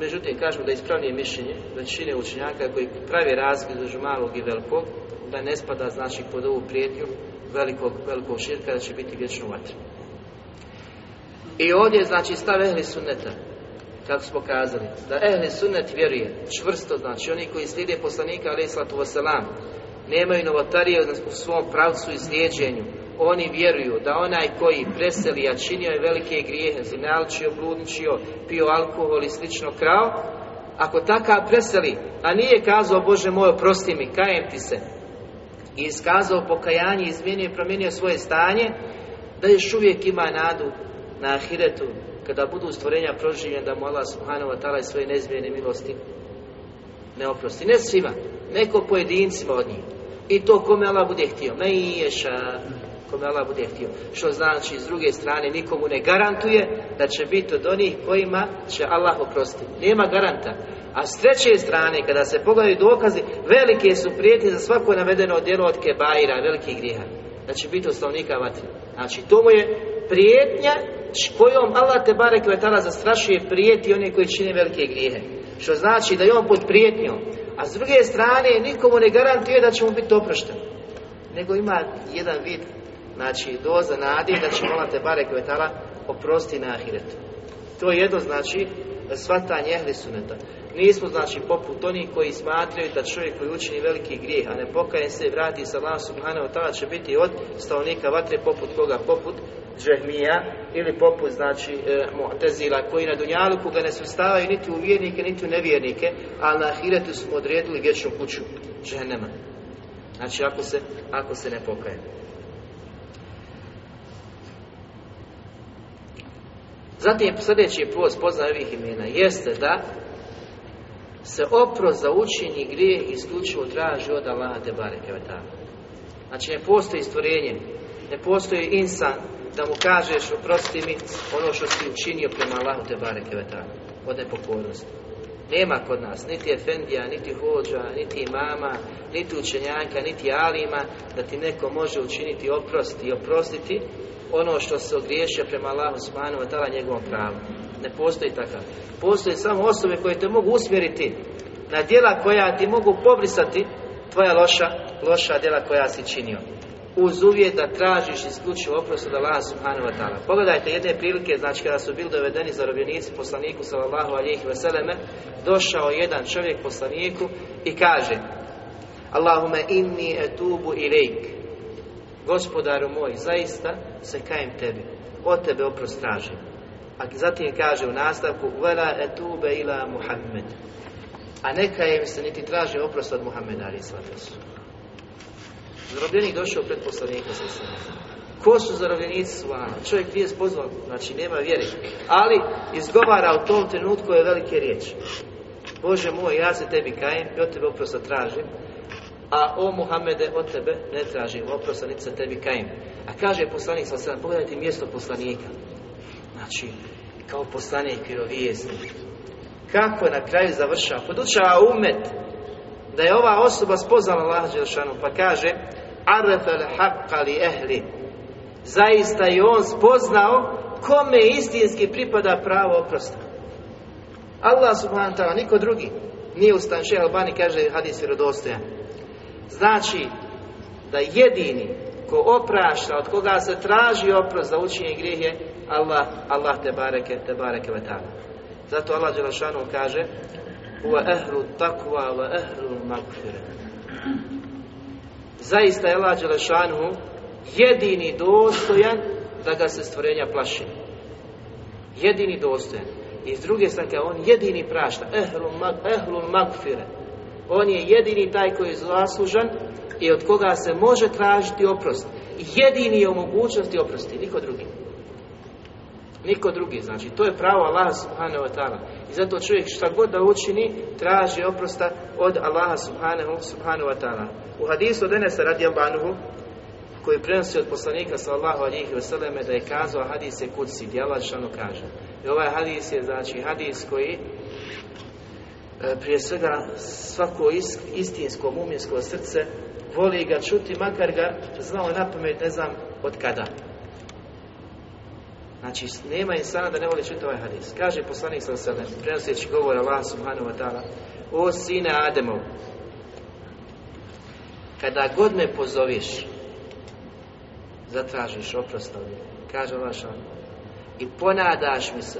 Međutim, kažemo da je ispravnije mišljenje većine učenjaka koji pravi razliku između malog i velikog, da ne spada znači pod ovu prijetnju velikog, velikog širka da će biti vječno vatri. I ovdje znači stav ehli sunneta, kako smo kazali, da ehli sunnet vjeruje čvrsto, znači oni koji slijede poslanika alaih sallatu wasalam, nemaju novotarije u svom pravcu i slijedženju, oni vjeruju da onaj koji preseli, a činio je velike grijehe, zinalčio, bludničio, pio alkohol i slično krao, ako takav preseli, a nije kazao Bože moj, prosti mi, kajem ti se, i iskazao pokajanje, izmijenio i promijenio svoje stanje, da još uvijek ima nadu na ahiretu, kada budu stvorenja proživljena, da mu Allah subhanahu wa ta'ala svoje nezmijene milosti ne oprosti. Ne svima, neko pojedincima od njih. I to kome Allah bude htio. Me ješa, kome Allah bude htio. Što znači, s druge strane, nikomu ne garantuje da će biti od onih kojima će Allah oprostiti. Nema garanta. A s treće strane, kada se pogledaju dokazi, velike su prijetnje za svako navedeno djelo od kebajira, velikih grijeha. Da će biti osnovnika vatre. Znači, to mu je prijetnja kojom Allah te barek vetala zastrašuje prijeti one koji čine velike grijehe. Što znači da je on pod prijetnjom. A s druge strane nikomu ne garantuje da će mu biti oprošten. Nego ima jedan vid, znači doza nade da će Allah te barek vetala oprosti na ahiretu. To je jedno znači svatanje ehli suneta. Nismo znači poput onih koji smatraju da čovjek koji učini veliki grijeh, a ne pokaje se vrati sa Allah subhanahu ta'ala će biti od stavnika vatre poput koga? Poput džehmija ili poput znači e, Mu'tezila koji na Dunjaluku ga ne svrstavaju niti u vjernike niti u nevjernike, a na Ahiretu smo odredili vječnu kuću džehennema. Znači ako se, ako se ne pokaje. Zatim sljedeći post poznaj ovih imena jeste da se oprost za učinji grijeh isključivo traži od Allaha te bareke Znači ne postoji stvorenje, ne postoji insan da mu kažeš oprosti mi ono što si učinio prema Allahu te bareke od nepokornosti. Nema kod nas niti efendija, niti hođa, niti imama, niti učenjaka, niti alima da ti neko može učiniti oprost i oprostiti ono što se ogriješio prema Allahu subhanahu wa ta'ala njegovom pravu. Ne postoji takav. Postoje samo osobe koje te mogu usmjeriti na djela koja ti mogu pobrisati tvoja loša, loša djela koja si činio. Uz uvjet da tražiš isključivo oprost od Allaha subhanahu wa ta'ala. Pogledajte jedne prilike, znači kada su bili dovedeni zarobljenici poslaniku sallallahu alihi vseleme, došao jedan čovjek poslaniku i kaže Allahume inni etubu ilejk Gospodaru moj, zaista se kajem tebi, od tebe oprost tražim. A zatim kaže u nastavku Vela etube ila Muhammed A neka je se niti traži oprost od Muhammeda ali Zarobljenik došao pred poslanika sa Ko su zarobljenici svana? Čovjek nije spozvan, znači nema vjere. Ali izgovara u tom trenutku je velike riječi. Bože moj, ja se tebi kajem i od tebe oprosta tražim. A o Muhammede od tebe ne tražim oprosta, niti se tebi kajem. A kaže poslanik sa pogledajte mjesto poslanika. Znači, kao poslanik vjerovijesnik. Kako na kraju završava? Podučava umet da je ova osoba spoznala Allah Đelšanu, pa kaže Arfel haqqa li ehli Zaista je on spoznao kome istinski pripada pravo oprosta. Allah subhanahu ta'ala, niko drugi. Nije še Albani kaže hadis vjerodostojan. Znači da jedini ko oprašta, od koga se traži oprost za učinje grijeh je Allah, Allah te bareke, te bareke ta'ala. Zato Allah Đelešanu kaže Wa ehlu takva wa ehlu magfire. Zaista je Allah Đelešanu jedini dostojan da ga se stvorenja plaši. Jedini dostojan. I s druge strane, on jedini prašta. Ehlu, mag, ehlu magfire. On je jedini taj koji je zaslužan i od koga se može tražiti oprost. Jedini je u mogućnosti oprosti, niko drugi. Niko drugi, znači to je pravo Allaha subhanahu wa ta'ala. I zato čovjek šta god da učini, traži oprosta od Allaha subhanahu, wa ta'ala. U hadisu od Enesa radi Albanuhu, koji prenosi od poslanika sallahu alihi vseleme da je kazao hadis je kuci, šano kaže. I ovaj hadis je znači hadis koji prije svega svako istinsko muminsko srce voli ga čuti, makar ga znao na pamet, ne znam od kada. Znači, nema insana da ne voli čuti ovaj hadis. Kaže poslanik sa sebe, prenoseći govor Allah subhanahu wa ta'ala, o sine Ademov, kada god me pozoveš, zatražiš oprost kaže Allah i ponadaš mi se,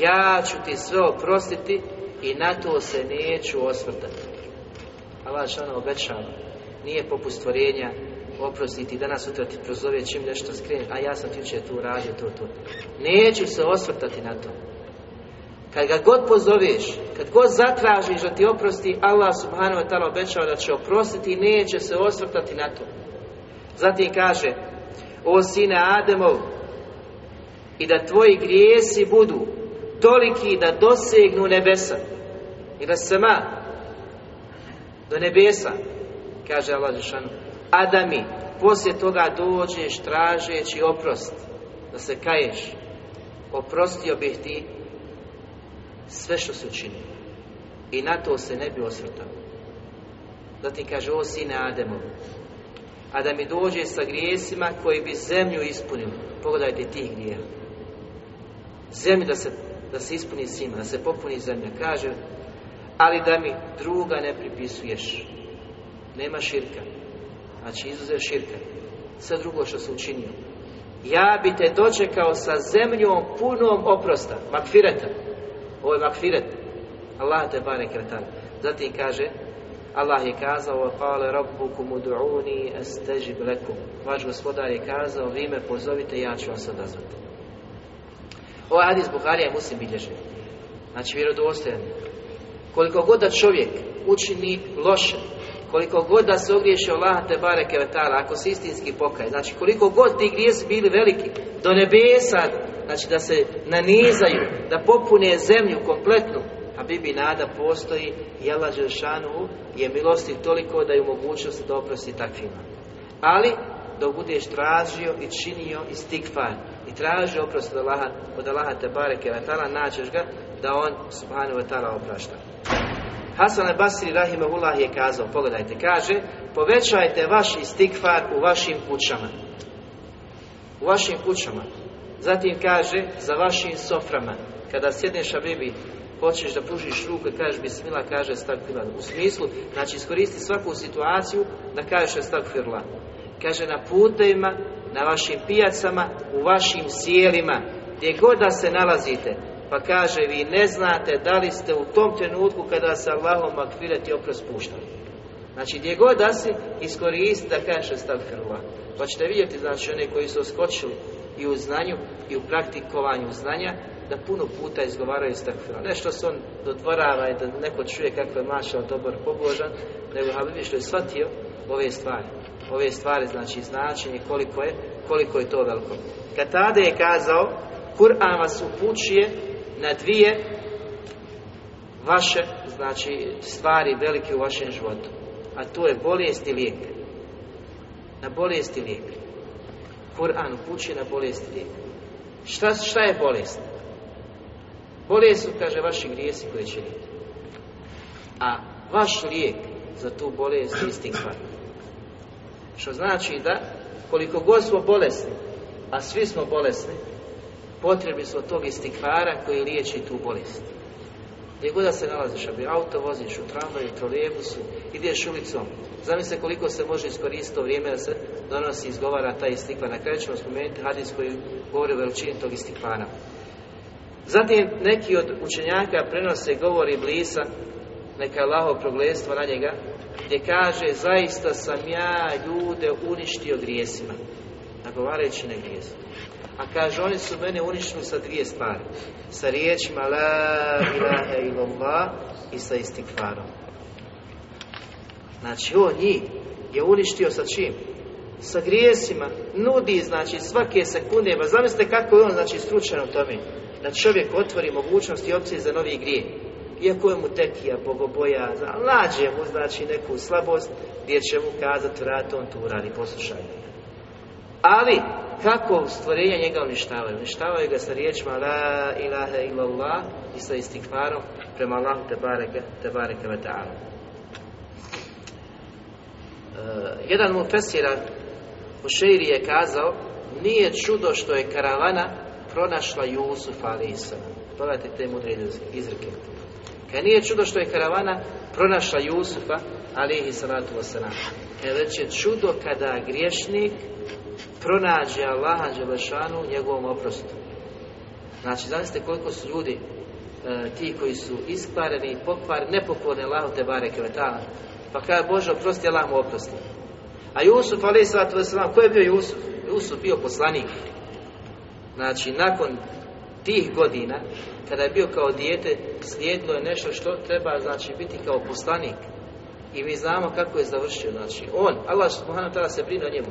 ja ću ti sve oprostiti i na to se neću osvrtati. Allah šano obećava, nije poput stvorenja oprostiti danas sutra ti prozove čim nešto skrene, a ja sam ti uče tu radio, to, to. Neću se osvrtati na to. Kad ga god pozoveš, kad god zatražiš da ti oprosti, Allah subhanahu wa ta'ala obećava da će oprostiti i neće se osvrtati na to. Zatim kaže, o sine Ademov, i da tvoji grijesi budu toliki da dosegnu nebesa. I da sama do nebesa, kaže Allah Žešanu, a da mi poslije toga dođeš tražeći oprost, da se kaješ, oprostio bih ti sve što se učinio. I na to se ne bi osvrtao. Zatim kaže, o sine Ademo, a da mi dođe sa grijesima koji bi zemlju ispunili. Pogledajte tih grija. Zemlju da se, da se ispuni svima, da se popuni zemlja. Kaže, ali da mi druga ne pripisuješ. Nema širka. Znači, izuzev širka. Sve drugo što se učinio. Ja bi te dočekao sa zemljom punom oprosta. Makfireta. Ovo je makfiret. Allah te bare kretan. Zatim kaže, Allah je kazao Kale rabbukum udu'uni estežib lekum Vaš gospodar je kazao Vi me pozovite, ja ću vas odazvati Ovaj hadis Buharija muslim bilježi Znači vjerodostojan Koliko god da čovjek učini loše Koliko god da se ogriješi Allah te bare kevetala Ako se istinski pokaje Znači koliko god ti grijesi bili veliki Do nebesa Znači da se nanizaju Da popune zemlju kompletnu a Bibi nada postoji i Želšanu je milosti toliko da je u mogućnosti da oprosti takvima. Ali, dok budeš tražio i činio i stikfar i tražio oprost od Allaha, od Allaha te bareke naćeš ga da on subhanahu wa ta'ala oprašta. Hasan al-Basri rahimahullah je kazao, pogledajte, kaže, povećajte vaš istikfar u vašim kućama. U vašim kućama. Zatim kaže, za vašim soframa. Kada sjedneš, a bibi, hoćeš da pružiš ruku i kažeš bismila, kaže stakfirla. U smislu, znači iskoristi svaku situaciju da kažeš stakfirla. Kaže na putevima, na vašim pijacama, u vašim sjelima, gdje god da se nalazite, pa kaže vi ne znate da li ste u tom trenutku kada se Allahom makfiret i oprost puštali. Znači gdje god da si iskoristi da kažeš stakfirla. Pa ćete vidjeti znači one koji su oskočili i u znanju i u praktikovanju znanja da puno puta izgovaraju stakfira. Ne što se on dodvorava i da neko čuje kako je mašao dobar pobožan, nego Habibi što je shvatio ove stvari. Ove stvari znači značenje koliko je, koliko je to veliko. Kad tada je kazao, Kur'an vas upućuje na dvije vaše, znači stvari velike u vašem životu. A to je bolest i lijek. Na bolest i lijek. Kur'an upućuje na bolest lijek. Šta, šta je bolest? Bolest su, kaže, vaši grijesi koje činite. A vaš lijek za tu bolest je istikvar. Što znači da, koliko god smo bolesni, a svi smo bolesni, potrebni smo tog istikvara koji liječi tu bolest. Gdje god se nalaziš, bi auto voziš u tramvaju, troljebusu, ideš ulicom, zamisli koliko se može iskoristiti to vrijeme da se donosi izgovara taj istikvar. Na kraju ćemo spomenuti hadis koji govori o veličini tog istikvara. Zatim neki od učenjaka prenose govori Blisa, neka Allaho progledstvo na njega, gdje kaže zaista sam ja ljude uništio grijesima, nagovarajući na grijes. A kaže oni su mene uništili sa dvije stvari, sa riječima la ilaha illallah i sa istikvarom. Znači on njih je uništio sa čim? Sa grijesima, nudi znači svake sekunde, pa zamislite kako je on znači stručan u tome da čovjek otvori mogućnost i opcije za novi grije. Iako je mu tekija, bogoboja, nađe mu znači neku slabost gdje će mu kazati vrat on tu uradi, poslušaj. Ali, kako stvorenja njega uništavaju? Uništavaju ga sa riječima La ilaha illallah i sa istikvarom prema Allahu te bareke, te bareke ve ta'ala. Uh, jedan mu fesira u šeiri je kazao nije čudo što je karavana pronašla Jusuf a.s. Pogledajte te mudre izreke. Kad nije čudo što je karavana pronašla Jusufa alihi salatu wasalam. Kad već je čudo kada griješnik pronađe Allaha Đelešanu njegovom oprostu. Znači, zamislite koliko su ljudi e, ti koji su iskvareni, pokvareni, nepokorni Allahu te bare kevetala. Pa kada Bože oprosti, Allah mu oprosti. A Jusuf, ali wasalam, ko je bio Jusuf? Jusuf bio poslanik. Znači, nakon tih godina, kada je bio kao dijete, slijedilo je nešto što treba, znači, biti kao poslanik. I mi znamo kako je završio, znači, on, Allah subhanahu ta'ala se brine o njemu.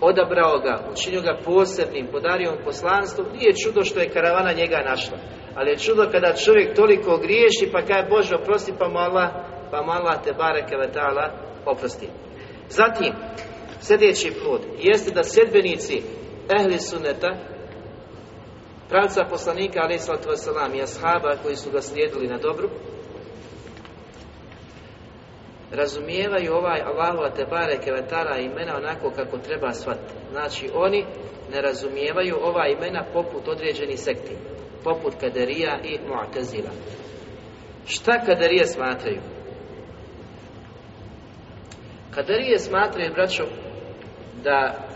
Odabrao ga, učinio ga posebnim, podario mu poslanstvo, nije čudo što je karavana njega našla. Ali je čudo kada čovjek toliko griješi, pa kaže Bože oprosti, pa mu Allah, pa mu Allah te bareke ta'ala oprosti. Zatim, sljedeći plod jeste da sedbenici ehli suneta pravca poslanika wasalam i ashaba koji su ga slijedili na dobru razumijevaju ovaj Allahu te bareke vetara imena onako kako treba shvatiti. Znači oni ne razumijevaju ova imena poput određenih sekti, poput Kaderija i Mu'tazila. Šta Kaderije smatraju? Kaderije smatraju, braćo, da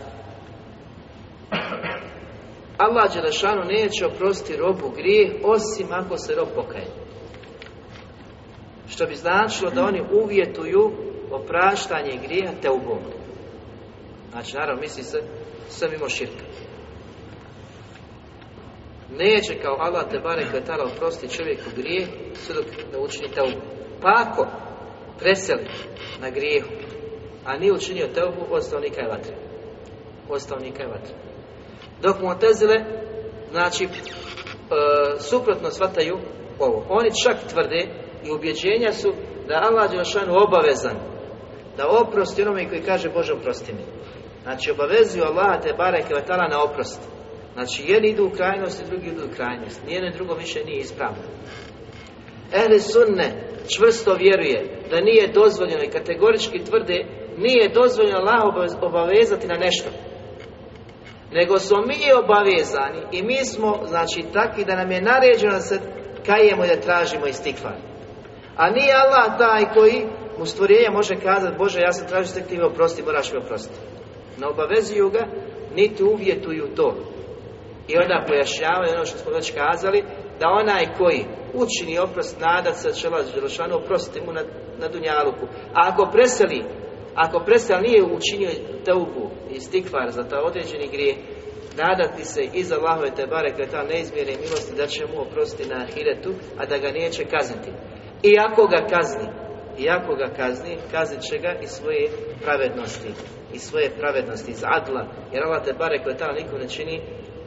Allah Đelešanu neće oprostiti robu grijeh osim ako se rob pokaje. Što bi značilo da oni uvjetuju opraštanje grijeha te ubom. Znači, naravno, misli se sve mimo širka. Neće kao Allah te bare kvetala oprostiti čovjeku grijeh sve dok ne učini te Pa ako preseli na grijehu, a nije učinio teubu, ostao nikaj vatre. Ostao nikaj vatre. Dok mu otezile, znači, e, suprotno shvataju ovo. Oni čak tvrde i ubjeđenja su da Allah Đelšanu obavezan da oprosti onome koji kaže Bože oprosti mi. Znači obavezuju Allah te bareke vatala na oprost. Znači jedni idu u krajnost i drugi idu u krajnost. Nijedno drugo više nije ispravno. Ehli sunne čvrsto vjeruje da nije dozvoljeno i kategorički tvrde nije dozvoljeno Allah obavezati na nešto. Nego smo mi obavezani i mi smo znači takvi da nam je naređeno da se kajemo i da tražimo istikvar. A nije Allah taj koji mu stvorenje može kazati Bože ja sam tražio tek ti me oprosti, moraš mi oprostiti. Ne obavezuju ga, niti uvjetuju to. I onda pojašnjavaju ono što smo već kazali, da onaj koji učini oprost nadat se će Allah oprostiti mu na, na Dunjaluku. A ako preseli, ako preseli nije učinio teubu i stikvar za ta određeni grijeh, nadati se iz Allahove te bareke ta neizmjerne milosti da će mu oprostiti na ahiretu, a da ga neće kazniti. I ako ga kazni, i ako ga kazni, kaznit će ga i svoje pravednosti, i svoje pravednosti iz adla, jer Allah te barek ta niko ne čini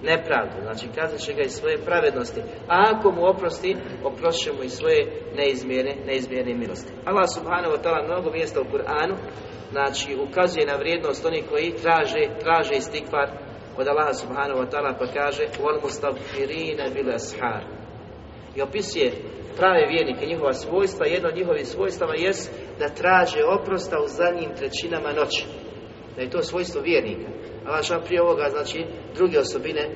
nepravdu, znači kaznit će ga i svoje pravednosti. A ako mu oprosti, oprošće mu i svoje neizmjerne, neizmjerne milosti. Allah subhanahu wa ta'ala mnogo mjesta u Kur'anu, znači ukazuje na vrijednost onih koji traže, traže istikvar od Allaha subhanahu wa ta'ala pa kaže bil ashar i opisuje prave vjernike, njihova svojstva, jedno od njihovih svojstava jest da traže oprosta u zadnjim trećinama noći. Da je to svojstvo vjernika. Allah što prije ovoga, znači, druge osobine e,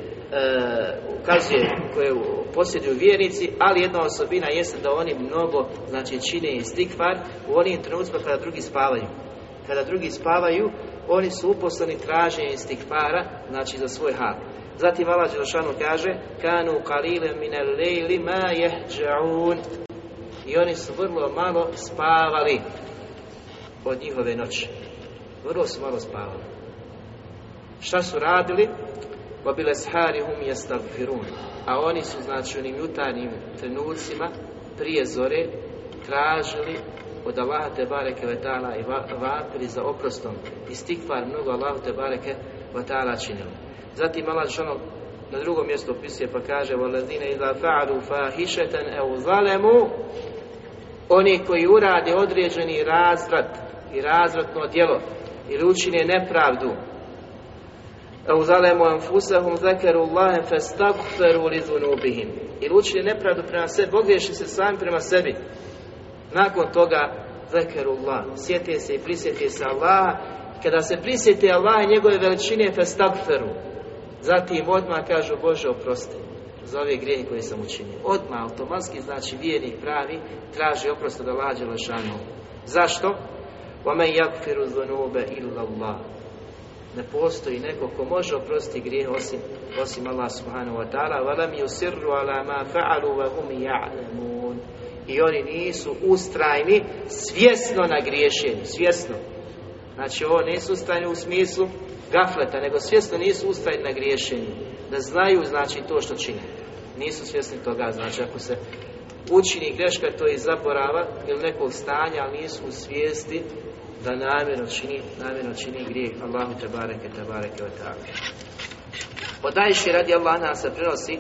ukazuje koje posjeduju vjernici, ali jedna osobina jeste da oni mnogo, znači, čine i stikvar u onim trenucima kada drugi spavaju. Kada drugi spavaju, oni su uposleni traženje stikvara, znači za svoj hak. Zatim Allah Đelšanu kaže Kanu qalile minel lejli ma jehđa'un I oni su vrlo malo spavali od njihove noći. Vrlo su malo spavali. Šta su radili? Wabile sharihum yastaghfirun. A oni su znači onim jutarnjim trenucima prije zore tražili od Allaha te bareke ve ta'ala i vapili za oprostom i stikvar mnogo Allahu te bareke ve ta'ala činili. Zatim Allah šano na drugom mjestu opisuje pa kaže وَالَّذِينَ إِذَا فَعَلُوا فَاحِشَةً أَوْ ظَلَمُوا Oni koji urade određeni razvrat i razvratno djelo ili učine nepravdu أَوْ ظَلَمُوا أَنفُسَهُمْ ذَكَرُوا اللَّهَ فَاسْتَغْفَرُوا لِذُنُوبِهِمْ Ili učine nepravdu prema sebi, ogriješi se sami prema sebi. Nakon toga Allah, sjete se i prisjete se Allaha kada se prisjete Allah i njegove veličine festagferu Zatim odmah kažu Bože oprosti za ove grijehe koje sam učinio. Odmah automatski znači vjernik pravi traži oprost da lađe lašanu. Zašto? وَمَنْ يَغْفِرُ ذُنُوبَ إِلَّا اللَّهِ Ne postoji neko ko može oprostiti grijeh osim, osim Allah subhanahu wa ta'ala وَلَمْ يُسِرُّ عَلَى مَا فَعَلُوا وَهُمْ يَعْلَمُونَ I oni nisu ustrajni svjesno na griješenju, svjesno. Znači ovo nisu ustrajni u smislu gafleta, nego svjesno nisu ustrajni na griješenju. Da znaju znači to što čine. Nisu svjesni toga, znači ako se učini greška to je zaborava ili nekog stanja, ali nisu svijesti da namjerno čini, namjerno čini grijeh Allahu te bareke te bareke Od Ajši radi Allah se prenosi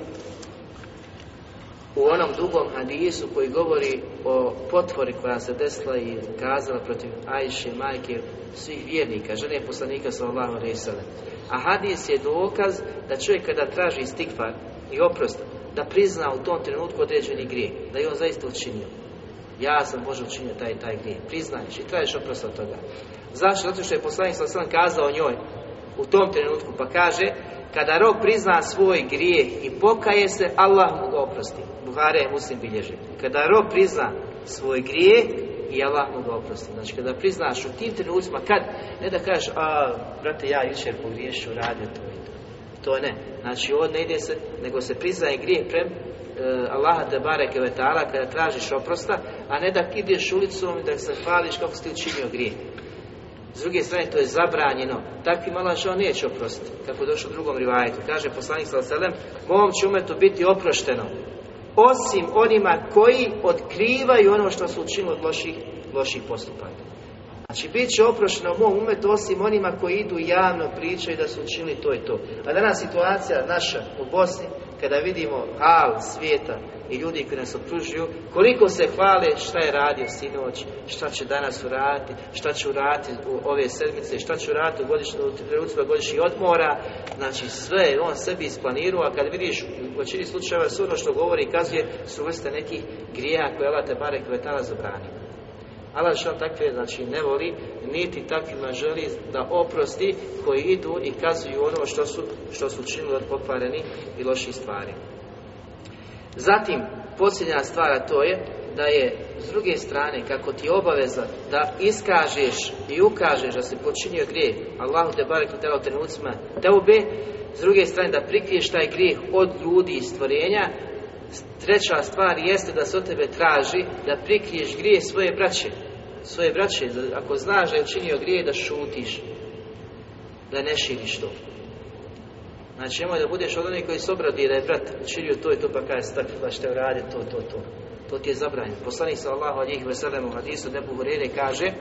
u onom dugom hadisu koji govori o potvori koja se desila i kazala protiv Ajše, majke svih vjernika, žene poslanika sallallahu alaihi sallam. A hadis je dokaz da čovjek kada traži stikfar i oprost, da prizna u tom trenutku određeni grijeh, da je on zaista učinio. Ja sam Bože učinio taj taj grijeh. Priznaješ i tražiš oprost od toga. Zašto? Zato što je poslanik sallallahu kazao njoj u tom trenutku, pa kaže kada rok prizna svoj grijeh i pokaje se, Allah mu ga oprosti. Buhare muslim bilježi. Kada rob prizna svoj grijeh i Allah mu ga oprosti. Znači kada priznaš u tim trenucima, kad, ne da kažeš, a, brate, ja jučer pogriješio, radio to i to. To ne. Znači ovo ne ide se, nego se priznaje grijeh prem e, Allaha te bareke vetala kada tražiš oprosta, a ne da ideš ulicom i da se hvališ kako si učinio grijeh. S druge strane, to je zabranjeno. Takvi Allah žao neće oprostiti. Kako došlo u drugom rivajetu. Kaže poslanik sallam, mom će umetu biti oprošteno. Osim onima koji otkrivaju ono što su učinili od loših, loših postupaka. Znači, bit će oprošteno mom umetu osim onima koji idu javno pričaju da su učinili to i to. A danas situacija naša u Bosni, kada vidimo hal svijeta i ljudi koji nas okružuju, koliko se hvale šta je radio sinoć, šta će danas uraditi, šta će uraditi u ove sedmice, šta će uraditi u godišnju godišnjih odmora, znači sve je on sebi isplanirao, a kad vidiš u većini slučajeva sve ono što govori i kazuje su vrste nekih grija koje Allah te bare kvetala zabranio. Allah što takve znači ne voli, niti takvima želi da oprosti koji idu i kazuju ono što su, što su činili od pokvareni i loših stvari. Zatim, posljednja stvar to je da je s druge strane kako ti je obaveza da iskažeš i ukažeš da se počinio grijeh Allahu te barek u trenucima teube s druge strane da prikriješ taj grijeh od ljudi i stvorenja treća stvar jeste da se od tebe traži da prikriješ grije svoje braće svoje braće, ako znaš da je učinio grije da šutiš da ne širiš to Znači, nemoj da budeš od onih koji se obradi da je brat učinio to i to, pa kaže stakle, pa što radi to, to, to. To ti je zabranjeno. Poslanik sallahu alijih veselem u hadisu Nebu Hurere kaže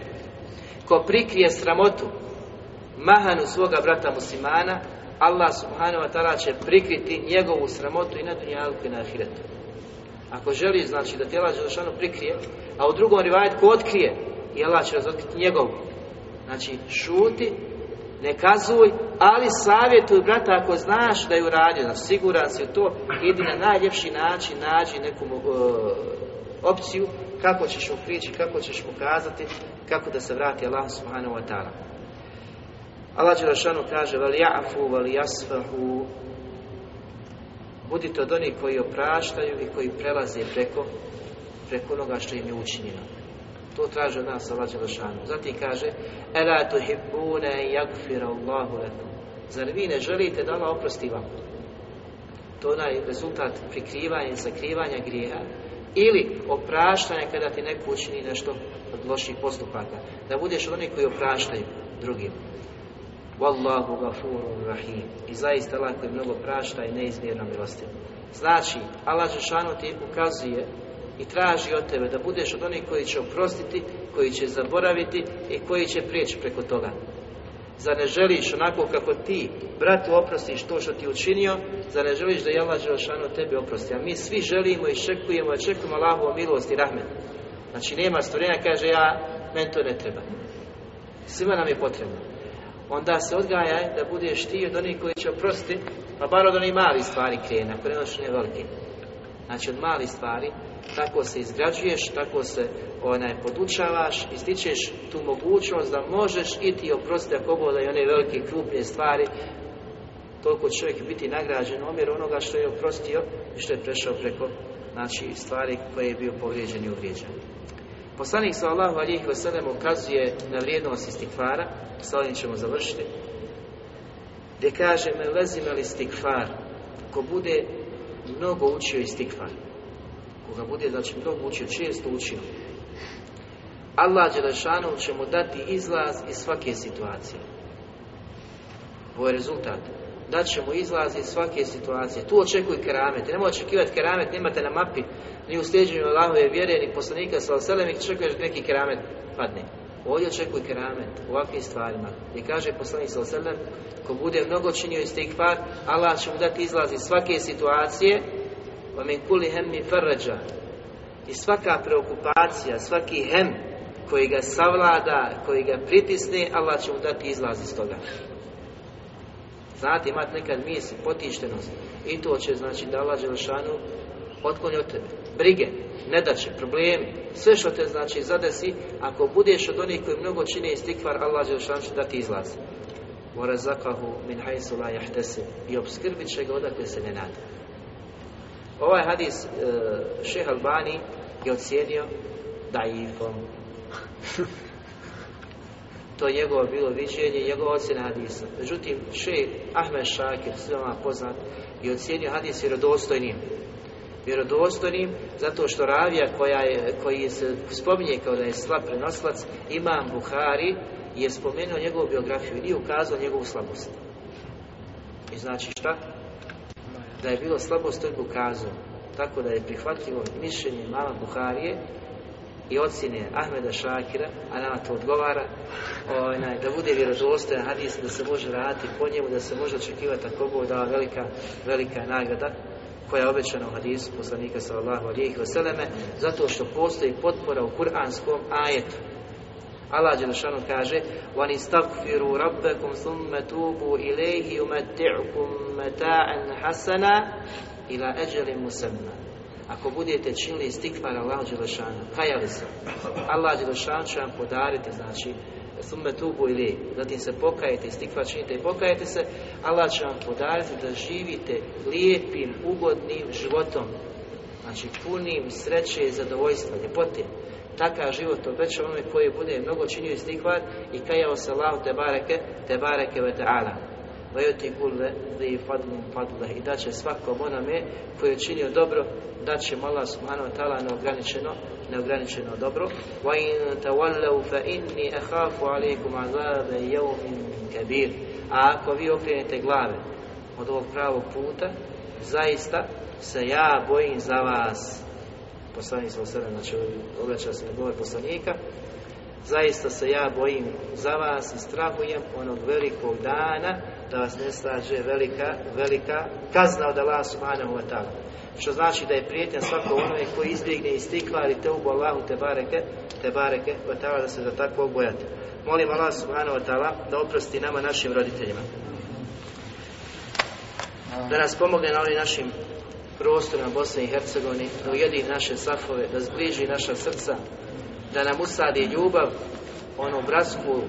ko prikrije sramotu mahanu svoga brata muslimana, Allah subhanahu wa ta'ala će prikriti njegovu sramotu i na dunjalku i na ahiretu. Ako želi, znači, da tijela Đelešanu prikrije, a u drugom rivajet ko otkrije, i Allah će razotkriti njegovu. Znači, šuti ne kazuj, ali savjetuj brata ako znaš da je uradio, znači siguran si u to, idi na najljepši način, nađi neku opciju kako ćeš mu prići, kako ćeš mu kazati, kako da se vrati Allah subhanahu wa ta'ala. Allah Đelešanu kaže vali ja'fu, vali jasfahu budite od onih koji opraštaju i koji prelaze preko preko onoga što im je učinjeno. To traži od nas Allah Đelešanu. Zatim kaže Ela tuhibbune jagfira Allahu lakum. Zar vi ne želite da Allah oprosti vam? To je onaj rezultat prikrivanja i sakrivanja grijeha ili opraštanja kada ti neko učini nešto od loših postupaka. Da budeš od onih koji opraštaju drugim. Wallahu gafurur rahim. I zaista Allah koji mnogo prašta i neizmjerno milostiv. Znači, Allah Žešanu ti ukazuje i traži od tebe da budeš od onih koji će oprostiti, koji će zaboraviti i koji će prijeći preko toga. Zar ne želiš onako kako ti, bratu, oprostiš to što ti učinio, zar ne želiš da je Allah Đelšanu tebi oprosti? A mi svi želimo i šekujemo, i čekujemo Allahovu milost i rahmet. Znači nema stvorenja, kaže ja, meni to ne treba. Svima nam je potrebno. Onda se odgajaj da budeš ti od onih koji će oprostiti, pa bar od onih malih stvari krene, ako ne veliki. Znači od malih stvari, tako se izgrađuješ, tako se onaj, podučavaš i stičeš tu mogućnost da možeš i ti oprostiti ako bude i one velike krupne stvari, toliko čovjek biti nagrađen omjer onoga što je oprostio i što je prešao preko znači, stvari koje je bio povrijeđen i uvrijeđen. Poslanik sallahu alijih wasallam ukazuje na vrijednost istikvara, sa ovim ćemo završiti, gdje kaže me lezime li istikvar, ko bude mnogo učio istikvar, koga bude znači mnogo učio, često učio, Allah Đelešanu će mu dati izlaz iz svake situacije. Ovo je rezultat. Dat će mu izlaz iz svake situacije. Tu očekuj keramet. Nemoj očekivati keramet, nemate na mapi ni u sljeđenju Allahove vjere, ni poslanika sa oselem, i čekuješ neki keramet padne. Ovdje očekuj keramet u ovakvim stvarima. I kaže poslanik sa oselem, ko bude mnogo činio istikvar, Allah će mu dati izlaz iz svake situacije, wa min kuli hemmi farrađa. I svaka preokupacija, svaki hem koji ga savlada, koji ga pritisne, Allah će mu dati izlaz iz toga. Znate, imate nekad misli, potištenost. I to će znači da Allah Đelšanu otkloni od tebe. Brige, nedaće, problemi, sve što te znači zadesi, ako budeš od onih koji mnogo čine istikvar, Allah Đelšanu će dati izlaz. وَرَزَقَهُ مِنْ حَيْسُ لَا يَحْتَسِبْ I obskrbit će ga odakle se ne nada. Ovaj hadis uh, šeh Albani je ocijenio daifom. [LAUGHS] to je njegovo bilo viđenje, njegova ocjena hadisa. Međutim, šeh Ahmed Šakir, svima poznat, je ocijenio hadis vjerodostojnim. Vjerodostojnim zato što ravija koja je, koji se spominje kao da je slab prenoslac, imam Buhari, je spomenuo njegovu biografiju i nije ukazao njegovu slabost. I znači šta? Da je bilo slabost, to je ukazao. Tako da je prihvatljivo mišljenje mama Buharije i ocjene Ahmeda Šakira, a nama to odgovara, onaj, da bude vjerodostojan hadis, da se može raditi po njemu, da se može očekivati ako Bog da velika, velika nagrada koja je obećana u hadisu poslanika sallallahu alijih vseleme, zato što postoji potpora u kuranskom ajetu. Allah Đelešanu kaže وَنِ اسْتَغْفِرُوا رَبَّكُمْ ثُمَّ تُوبُوا إِلَيْهِ يُمَتِّعُكُمْ مَتَاعًا حَسَنًا إِلَى أَجَلٍ مُسَمَّى ako budete činili istikvar Allah Đelešanu, kajali se, Allah Đelešanu će vam podariti, znači, thumme tubu ili zatim se pokajete, istikvar činite i pokajete se, Allah će vam podariti da živite lijepim, ugodnim životom, znači punim sreće i zadovoljstva, ljepote. Takav život obeća onome koji bude mnogo činio istikvar i kajao se Allahu te bareke, te bareke ve ta'ala. Vajoti kulle li fadlum fadle i da će svakom onome koji je činio dobro, da će mu Allah subhanahu wa ta'ala neograničeno, neograničeno dobro. Wa in tawallau fa inni akhafu alaikum azabe yawmin kabir. A ako vi okrenete glave od ovog pravog puta, zaista se ja bojim za vas poslanik sa osrem, znači obraća se na govor poslanika, zaista se ja bojim za vas i strahujem onog velikog dana da vas ne slađe velika, velika kazna od Allah subhanahu wa ta'ala. Što znači da je prijetnja svako onome koji izbjegne iz tikvar i te ubu Allahu te bareke, te bareke, wa ta'ala da se za takvo bojati. Molim Allah subhanahu wa ta'ala da oprosti nama našim roditeljima. Da nas pomogne na ovim našim prostorima Bosne i Hercegovine, da ujedi naše safove, da zbliži naša srca, da nam usadi ljubav, onu bratstvu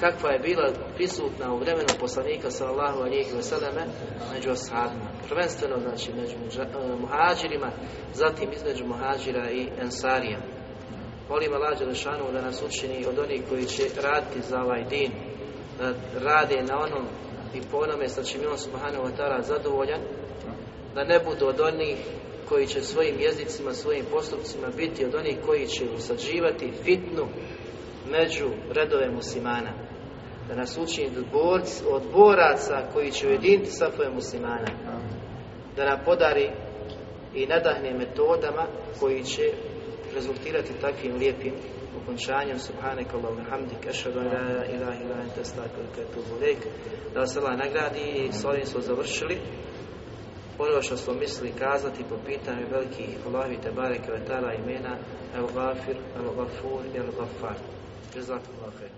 kakva je bila prisutna u vremenu poslanika sallallahu alihi wasallam među ashabima. Prvenstveno znači među muhađirima, zatim između muhađira i ensarija. Molim Allah Đelešanu da nas učini od onih koji će raditi za ovaj din, da rade na onom i po onome sa čim je on subhanahu wa ta'ala zadovoljan, da ne budu od onih koji će svojim jezicima, svojim postupcima biti od onih koji će usađivati fitnu među redove muslimana. Da nas učini od boraca koji će ujediniti safove muslimana. Da nam podari i nadahne metodama koji će rezultirati takvim lijepim okončanjem subhanak Allahumma hamdik ashhadu an la ilaha illa anta astaghfiruka wa atubu ilaik da vas Allah nagradi i s ovim smo završili ono što smo mislili kazati po pitanju velikih Allahi te bareke imena El Gafir, El Gafur El Gafar. Jazakallahu.